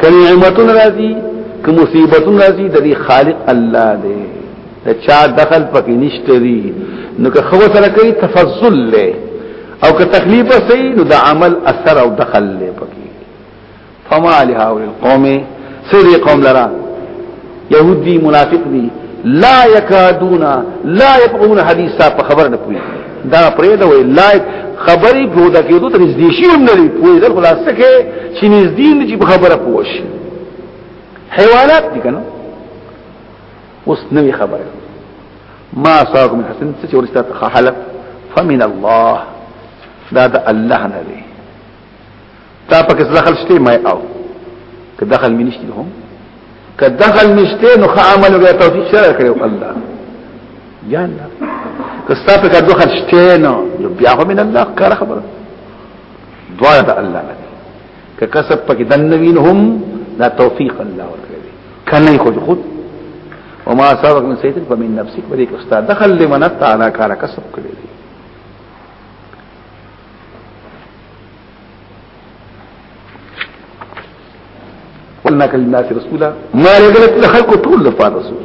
کله نعمتونه راځي که مصیبتونه راځي د دې خالق الله دی دا چا دخل پکې نشته دی نو که خو سره کوي تفضل له او که تکلیف سي نو د عمل اثر او دخل له پکې فما لهؤلاء القوم سری قوم لرا يهود دي منافق دي لا يكادون لا يفقهون حديثا په خبر نه پوي دا پرې دا وي لا خبري په دا کېدو تر دې شي هم نه لري پوي دا خلاصه کې چې نږدې نه چې خبره پوه شي حیوانات دي کنه اوس نوې خبره ما صاحب من حسن څه ورسته حالت فمن الله دا دا الله نه دی تا پکې دخل شته ما او که دخل مې نشته هم که دخل نشته نو ښه عمل وکړه توفیق سره کړو الله یا الله که ستا پکې دخل شته نو بیا هم من الله کار خبره دعا ده الله نه که کسب پکې دنوین هم دا توفیق الله ورکړي کنه خو خود وما سبق من سيد فمن نفسك بريك استاد دخل لمن تعالى كار کسب کړی قلنا كل الناس رسولا ما لګلت د خلکو ټول لپاره رسول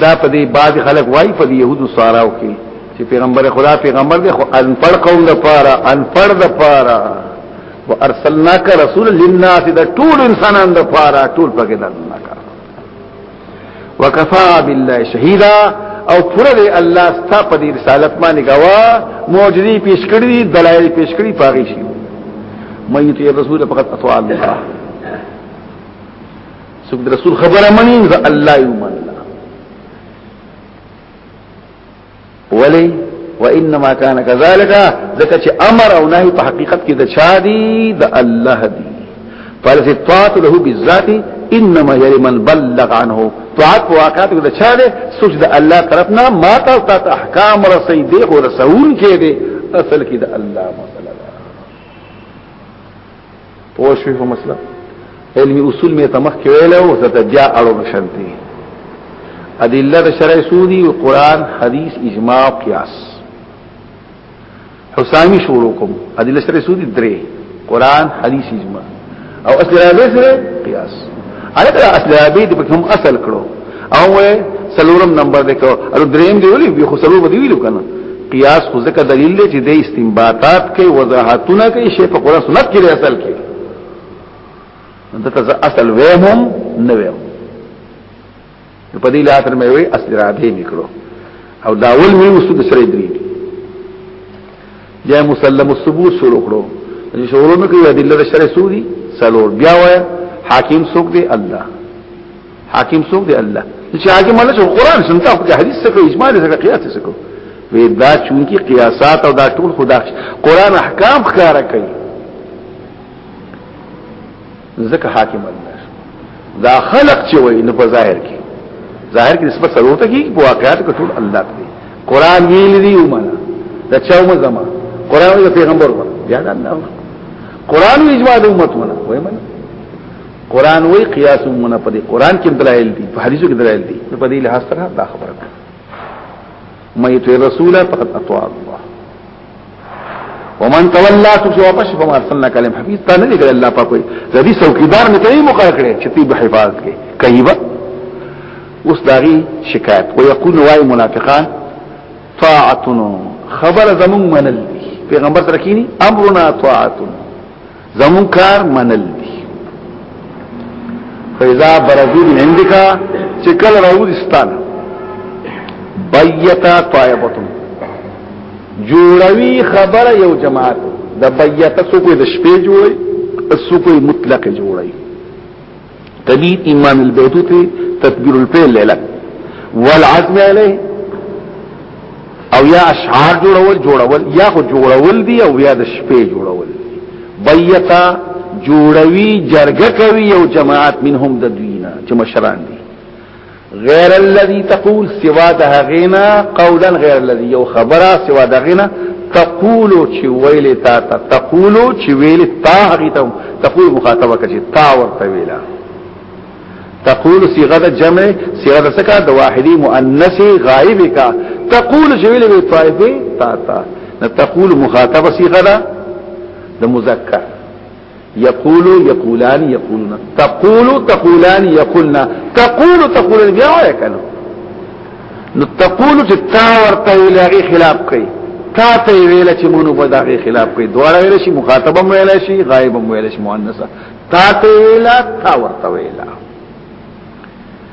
دا په دې بعد خلک وای په دې يهودو ساراو کې چې پیغمبر خدا پیغمبر دی خو ان پړ قوم د پاره ان پړ د پاره وارسلناک رسول للناس د ټول انسانان د پاره ټول پکې درنه وکفا بالله شهیدا او پوره دی الله ستا په دې رسالت باندې گوا معجزې پیش کړې دلایل پیش کړې پاغي شي مې ته رسول فقط اطاع الله څوک رسول خبره مني ز الله یو مني ولی وانما كان كذلك ذکر چې امر او نهي په حقیقت کې د چا دی د الله دی فالطاعت له بالذات انما يلي من بلغ عنه طاعت واقعات کې د چا دی سوچ د الله طرف نه ما ته احکام رسي دی او رسول کې دی اصل کې د الله مطلب پوه شوې په مسله علمي اصول مې تمخ کې ویل او زه بیا اړو نشنتي ادله د شرع سودي او قران حديث اجماع او قياس حسامي شروع کوم ادله شرع سودي درې قران حديث اجماع او اصل راځي سره قياس هغه اصل راځي د کوم اصل کړو او سلورم نمبر دی کو او دریم دی ویلی به خو سلور دی ویلو کنه قیاس خو ځکه دلیل دی چې د استنباطات کې وضاحتونه کوي شی په قرآن سنت کې اصل کې دته اصل وهم نه وهم په دې لاتر مې وی اصل را دې نکړو او داول مې وسو د سره درې دي یا مسلم الثبوت شروع کړو چې شروع نو کې د دې لپاره سره سودي سلور بیا وای حاکم څوک دی الله حاکم څوک دی الله چې حاکم الله چې قران سنت او حدیث څخه اجماع څخه قیاس څخه وی دا چونکی قیاسات او دا ټول خدا قران احکام ښکارا کوي ځکه حاکم الله دا خلق چې وای نه په ظاهر کې ظاهر کې نسبت سره وته کې په واقعات کې ټول الله دی قران ویل دی ومنه دا چاو مزما قران د پیغمبر بیا دا نه قران اجماع د امت منه وای منه قران وی قیاس مونږ په دې قران کې دلایل دي په حدیثو کې دلایل دي په دې لحاظ سره دا خبره ده مې ته رسوله فقط اطاع الله ومن تولى تبسوا فشف ما ارسلنا كلام حفيظ تا نه لګل الله پاک وي ذي څوکیدار نه کوي مقرر کړي چې تی به حفاظت کوي کایبه اوس داغي شکایت ويقول واي منافقان طاعتنا خبر زمون منل پیغمبر ترکینی امرنا طاعتنا زمون کار منل دي فإذا برزو من عندك چکل راو دستان بیتا طائبتن جوړوي خبره یو جماعت د بیتا سو کوئی د شپې جوړي سو کوئی مطلق جوړي تبي امام البيتوتي تدبير الفعل له والعزم عليه او یا اشعار جوړول جوړول یا خو جوړول دی او یا د شپې جوړول بیتا جوړوي جرګه کوي یو جماعت منهم د دوینا چې مشران دي غیر الذي تقول سوا د هغینا قولا غیر الذي یو خبره سوا د هغینا تقول چې ویل تا ته تقول چې ویل تا هغه ته تقول مخاطبه کوي تا ورته ویلا تقول صيغه د جمع صيغه د سکا د واحدي مؤنث غائب کا تقول چې ویل به طائفه تا تا تقول مخاطبه صيغه د مذکر یقول یقولان یقولنا تقول تقولان یقولنا تقول تقولان بیا وای کنه نو تقول چې تا ورته ویلغه خلاف کوي تا ته ویل چې مونږ په دغه خلاف کوي دواړه ویل شي مخاطب هم ویل شي غایب هم ویل شي مؤنثه تا ته ویل تا ورته ویل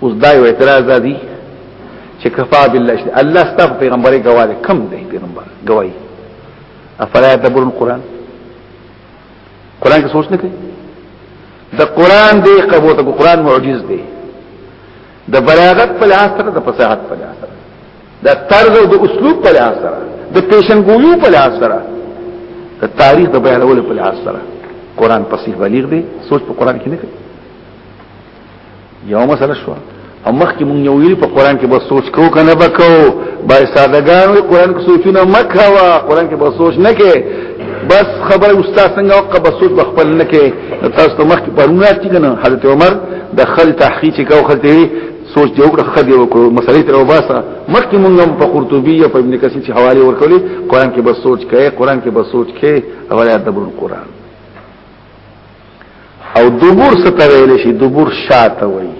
اوس دا یو اعتراض دی چې کفا بالله شد الله ستاسو پیغمبري گواهه کم دی پیغمبر گواہی افلا تدبرون قران قران کې سوچ نه کوي د قران دی قبول ته قران معجز دی د بلاغت په لحاظ سره د فصاحت په لحاظ سره د طرز او د اسلوب په لحاظ سره د پیشنګویو په لحاظ سره د تاریخ د بیانولو په لحاظ سره قران فصیح بلیغ دی سوچ په قران کې نه کوي یو مسله شو او مخکې مونږ یو ویل په قران کې به سوچ کو کنه بکو با استادګانو قران کې سوچونه مکه وا قران کې به سوچ نه کې بس خبره استاد څنګه وقه به سوچ بخپل نه کې تاسو ته مخکې پرونه چې کنه حضرت عمر د خل تحقیق کو خلته سوچ دی وکړه خدي وکړو مسلې تر وباسه مخکې مونږ هم په قرطبي یا په ابن کثیر چې حواله ورکولې قران کې به سوچ کې قران کې به سوچ کې اوله دبر قران او دبر څه ته ویل شي دبر شاته وي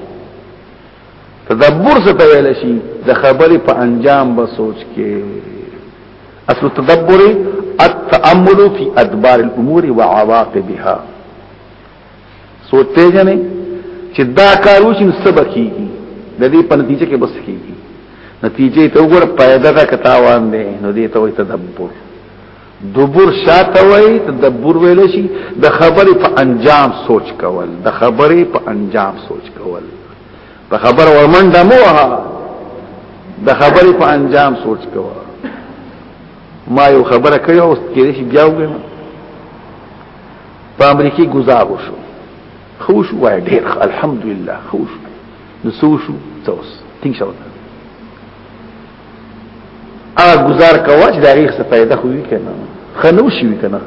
تدبر څه ته ویل شي د خبرې په انجام به سوچ کې اصل تدبر التامل في ادبار الامور وعواقبها سوچ پیژنې چې دا کار وشي نو څه بکیږي د دې په نتیجه کې بس کیږي نتیجه ته وګوره پیدا کا کتاوان دی نو دې ته وي تدبر دبر شاته وای تدبر ویل شي د خبرې په انجام سوچ کول د خبرې په انجام سوچ کول په خبر ورمنډه مو د خبرې په انجام سوچ کول ما یو خبره کړې او کېږي شي بیا وګم په امریکای گزار وشو خوش وای ډېر الحمدلله خوش نو سوشو توس تینګ شوه هغه گزار کوا چې دا غیر څه پیدا خو وی کنه خنو شي وی کنه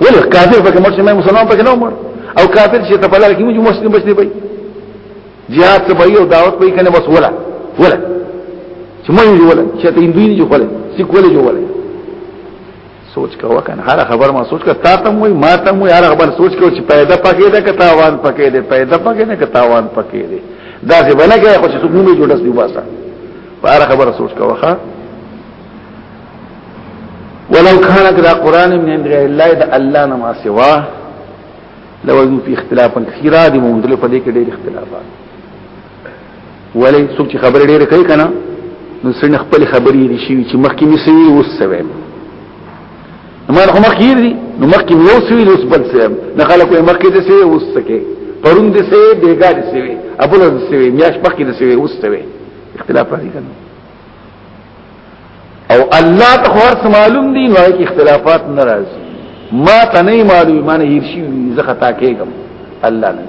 ولې کافر پکې مرشي مې مسلمان پکې نه عمر او کافر چې ته په لار کې موږ مسلمان بچنی پي jihad ته وي او دعوت پي کنه بس ولا ولا چې مې ولا چې ته هندوی نه جوړه سیکوله جوړه سوچ کوه کنه هر خبر ما سوچ کا تا ته وای ما ته وای هر خبر سوچ کو چې پیدا پکې ده که تاوان پکې ده پیدا پکې نه که تاوان پکې ده دا څه بنه کې خو چې څوک مې جوړس دی واسه هر خبر سوچ کوه ښا ولو كان كذا قران من غير الله اذا الله نما سوا لو في اختلاف كثيرا دي موندل په دې کې ډېر اختلافات ولی څوک چې خبرې ډېرې کوي کنه نو سړي خپل خبرې دي شي چې مخکې می سوي اوس سوي ما نه مخکې دي نو مخکې یو سوي اوس بل سوي نه خلکو مخکې دي سوي اوس سکه پرون دي سوي بیګا دي سوي ابل دي سوي میاش مخکې دي سوي اوس سوي اختلاف راځي کنه او الله ته هر څه معلوم دي نو هیڅ اختلافات ناراضي ما ته نه معلومه معنی هیڅ شي زه خطا کېږم الله نه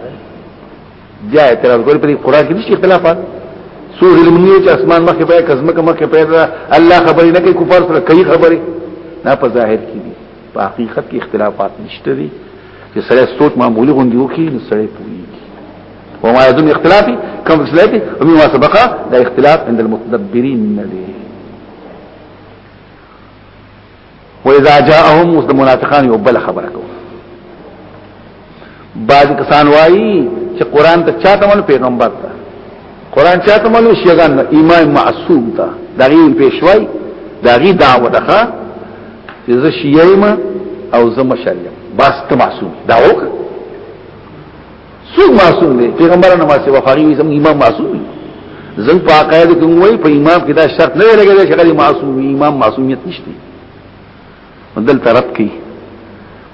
بیا اعتراض کوي په قرآن کې نشي اختلافات سو علم نه چې اسمان مخه په کزمه کې مخه په الله خبرې نه کوي کفار سره کوي خبرې نه په ظاهر کې دي په حقیقت کې اختلافات نشته دي چې سره سوچ معمولی غوندي وکي نو سره پوي وما يدوم اختلافي كم اختلافي ومما سبق ده اختلاف عند المتدبرين نه و اذا جاءهم اوس د منافقان یو بل خبره کو بعض کسان وایي چې قران ته چاته مون پیغمبر ته قران چاته مون شیغان امام معصوم ته دغه پیشوای دغه دعوه ده چې زه شیعه او زه مشریم بس ته معصوم دا وکړه څوک معصوم دی پیغمبر نه معصوم وفاری زم امام معصوم دی زم په عقاید کې وای په امام کې دا شرط نه لګی چې غلی معصوم وي امام معصومیت نشته بدل ترت کی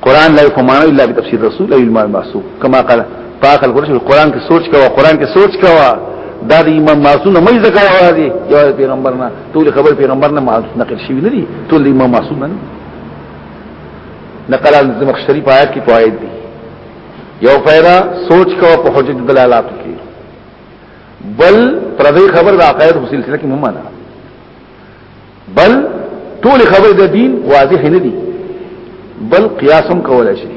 قران لا يفهمون الا بتفسير رسول اي امام معصوم كما قال پاک القرش قران کې سوچ کوا قران کې سوچ کوا دا د امام معصوم نه مې ذکر راځي یو پیغمبر نه ټول خبر پیغمبر نه معصوم نقل شي نه دي ټول امام معصوم نه نقل الزمخشري په آیات کې فواید دي یو پیرا سوچ کو په حجت دلالات کې بل پردی خبر د عقاید په سلسله کې مهمه ده بل ټول خبر د دین واضح نه دي بل قیاسم کولای شي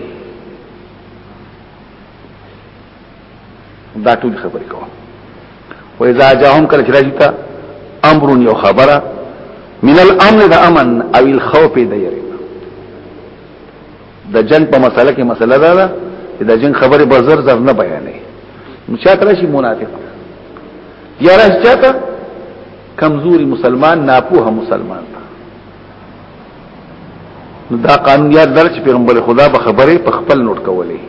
دا ټول خبرې کوم و اذا جاءهم کله چې راځي تا امر یو خبره من الامن د امن او الخوف د یری د جنگ په مسله کې مسله دا ده چې د جنگ خبره به زر زر نه بیانې نو چاته راشي منافق یا راشي چاته کمزوري مسلمان ناپوه مسلمان نو دا قانون یاد در چې پیغمبر خدا به خبره په خپل نوٹ کولې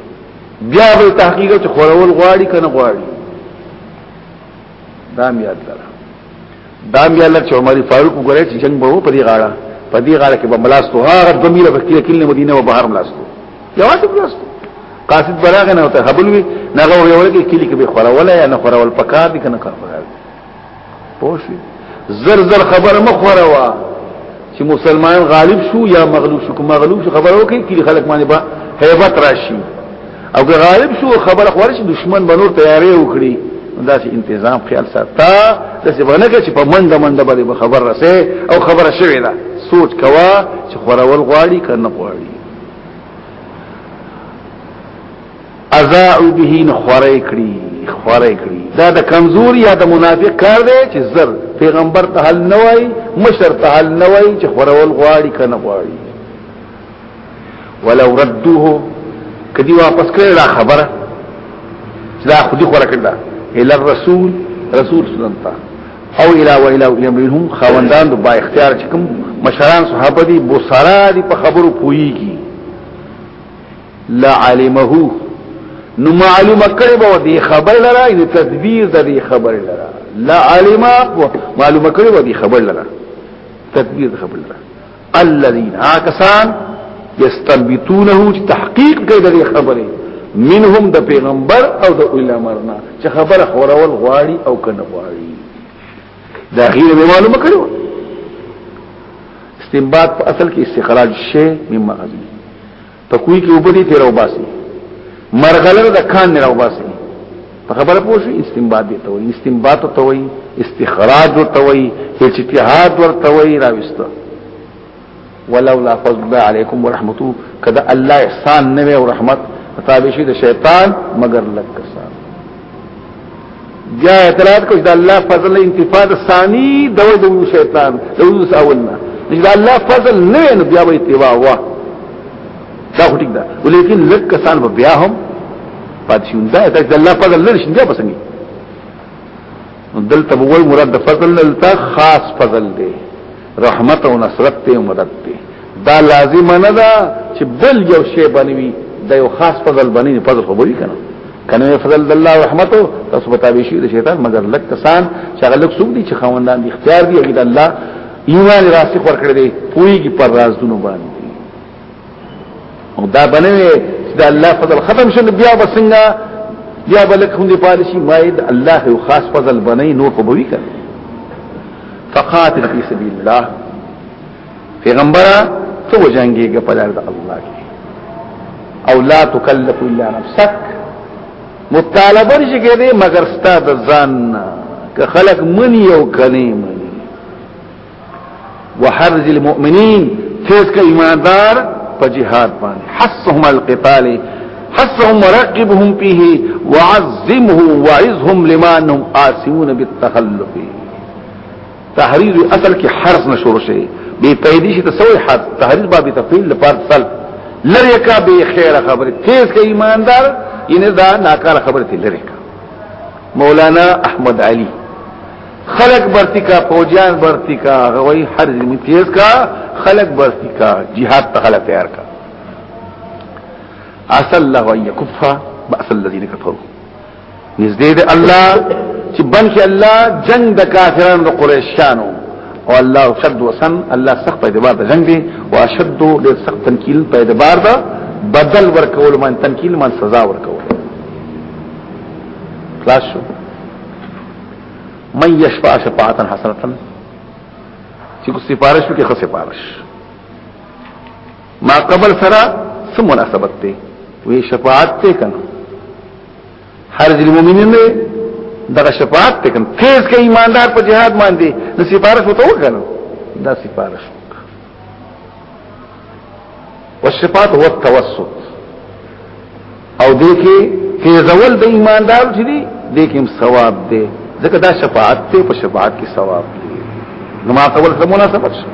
بیا به تحقیق چې خورول غواړي کنه غواړي دا یاد لره دا بیا الله چې عمر فاروق وګورای چې جنگ به په دې غاړه په دې غاړه کې به ملاستو هغه د میله په کې کله مدینه او بهر ملاستو یوازې ملاستو قاصد براغ نه وته حبل وی نه غو یو کې کلی کې به خوراول یا نه خوراول پکار دي کنه کار پکار پوښي زر زر خبر مخوره وا چې مسلمان غالب شو یا مغلوب شو کوم مغلوب شو خبر وکړي کلی خلک باندې با هیبت راشي او که غالب شو خبر خورش دشمن بنور تیارې وکړي دا چې تنظیم خیال ساته د څه باندې کې چې په منډه منډه باندې خبر رسې او خبره شوې ده سوچ کوا چې خورول غواړي کنه غواړي ازاعو به نو خوره کړی خوره کړی دا د کمزور یا د منافق کار دی چې زر پیغمبر ته حل نه وای مشر ته حل نه وای چې خورول غواړي کنه غواړي ولو ردوه کدی واپس کړی دا خبره چې دا خودي خوره کړل الى الرسول رسول صلی الله علیه او الى و الى يمرهم خوندان د با اختیار چې کوم مشران صحابه دي بو سارا دي په خبرو پويږي لا علمه نو معلومه کړي به دي خبر لره ان تدبیر د دې خبر لره لا علمه معلومه کړي به دي خبر لره تدبیر د خبر لره الذين هاکسان یستنبتونه چې تحقیق کوي د دې خبرې منهم د پیغمبر او د علماءنا چې خبره خورول غواړي او کنه غواړي دا غیر به معلومه کړو استنباط په اصل کې استخراج شی مما غزنی په کوی کې وبدي تیر او باسي مرغلر د کان نه راو باسي په خبره پوه شو استنباط دي ته وي استنباط ته وي استخراج ته وي اجتهاد ورته وي راويسته ولولا فضل الله عليكم ورحمته کدا الله احسان نه او رحمت تابع شي د شیطان مگر لکسان بیا اعتراض کوي دا الله فضل انتفاع ثاني د وجه شیطان د وجه اولنا دا الله فضل نه نو بیا به اتباع وا دا خو ټیک ده ولیکن لک کسان به بیا هم پاتشون دا د الله فضل نه شي بیا بسنګي دلته وای مراد د فضل نه خاص فضل دی رحمت او نصرت ته مدد ته دا لازم نه ده چې بل یو شی بنوي د یو خاص فضل بنوي فضل خو وي کنه کنه فضل د الله رحمت او تاسو به تابع شي د شیطان مگر لک کسان چې هغه لک سوق دي چې خوندان دي اختیار دي هغه د الله ایمان راسخ ورکړي دي پويږي پر رازونو باندې او دا بنوي دا الله فضل ختم شون بیا بسنګا بیا بلک هم دی پالشي ماید الله یو خاص فضل بنئ نور خو بوي کړ فقاتل فی سبیل الله پیغمبر تو جنگي ګ په لار د الله کې او لا تکلف الا نفسك مطالبه نشي کېدی مگر ستاد ځان که خلق منی او کني منی وحرج المؤمنين تیز کا ایماندار په جهاد باندې حسهم القتال حسهم ورقبهم فيه وعظمه وعظهم لما انهم آسمون بالتخلف تحریر اصل کې حرس نشور شي به پیدې شي تسوي حرس تحریر باب تفعیل لپاره سل لری کا به خیر خبر تیز کا ایماندار ینه دا ناکار خبر ته لری کا مولانا احمد علی خلق برتی کا فوجان برتی کا غوی حرز می تیز کا خلق برتی کا جهاد ته خلق تیار کا اصل الله ان يكف باس الذين كفروا نزدې د الله چې بلکې الله جنگ د کافرانو د قریشانو او الله شد وسن الله سخت په اعتبار د جنگ دی او شد د سخت تنکیل په اعتبار د بدل ورکول من تنکیل من سزا ورکول خلاص شو من یشفع شفاعتا حسنتا چې کو سفارش وکړي خو سفارش ما قبل سره سم مناسبت ته وی شفاعت ته کنه هر ځل مؤمنین نه دغه شفاعت ته کنه تیز کې ایماندار په جهاد باندې د سفارش وته وکنه دا سفارش والشفاعت هو التوسط او دې کې تیزول د ایماندار چې دی دې کې ثواب دی ځکه دا شفاعت ته په شفاعت کې ثواب دی نو ما قبول سره مناسبت شي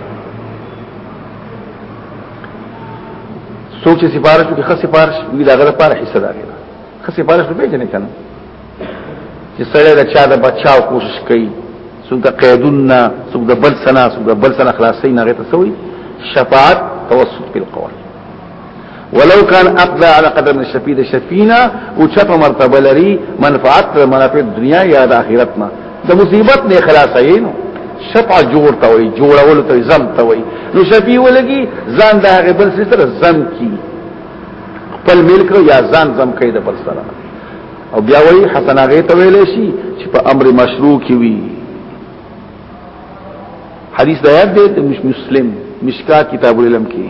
سوچ سفارش کې خاص سفارش وی دا غره پر حصہ ده خاص سفارش به جنې کنه چې سره د چا د بچاو کوشش کوي څوک د قیدون نه څوک د بل سنا څوک د بل سنا خلاصې نه غته سوی شفاعت توسط په قول ولو كان اقضى على قدر من الشفيع ده شفينا او چپ مرتبه لري منفعت منافع دنیا یا د اخرت ما د مصیبت نه خلاصې نو شفع جوړ تا وي جوړول ته زم تا وي نو شفیع ولګي ځان د هغه بل سره زم کی خپل ملک یا ځان زم کوي د بل سره او بیا وی حسن هغه ته ویل شي چې په امر مشروع کې وي حدیث د یاد دی مش مسلم مشکا کتاب العلم کې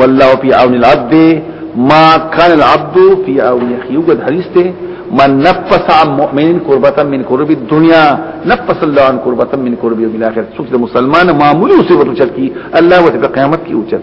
والله فی عون العبد ما كان العبد فی عون اخیه وګد حدیث ته من نفس عن مؤمن قربتا من قرب الدنيا نفس الله عن قربتا من قرب يوم الاخره څوک د مسلمان معمولی صفت چل کی الله وتعالى قیامت کی اوچت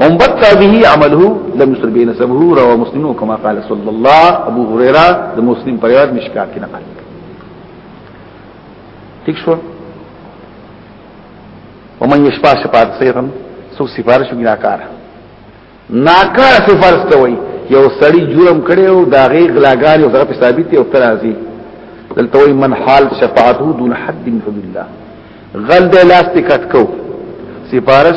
هم بطا به عمله لم يسر بين سبه روى مسلم كما قال صلى الله ابو هريره د مسلم پر روایت مشکات کې نقل ٹھیک شو ومن يشفع شفاعت سيرا سو سفارش بناکار ناکار سفارش ته وای یو سړی جرم کړي او دا غي غلاګار یو طرف ثابت او تر راځي دلته وای من حال شفاعته دون حد من حد الله غل د لاس تکټ کو سفارش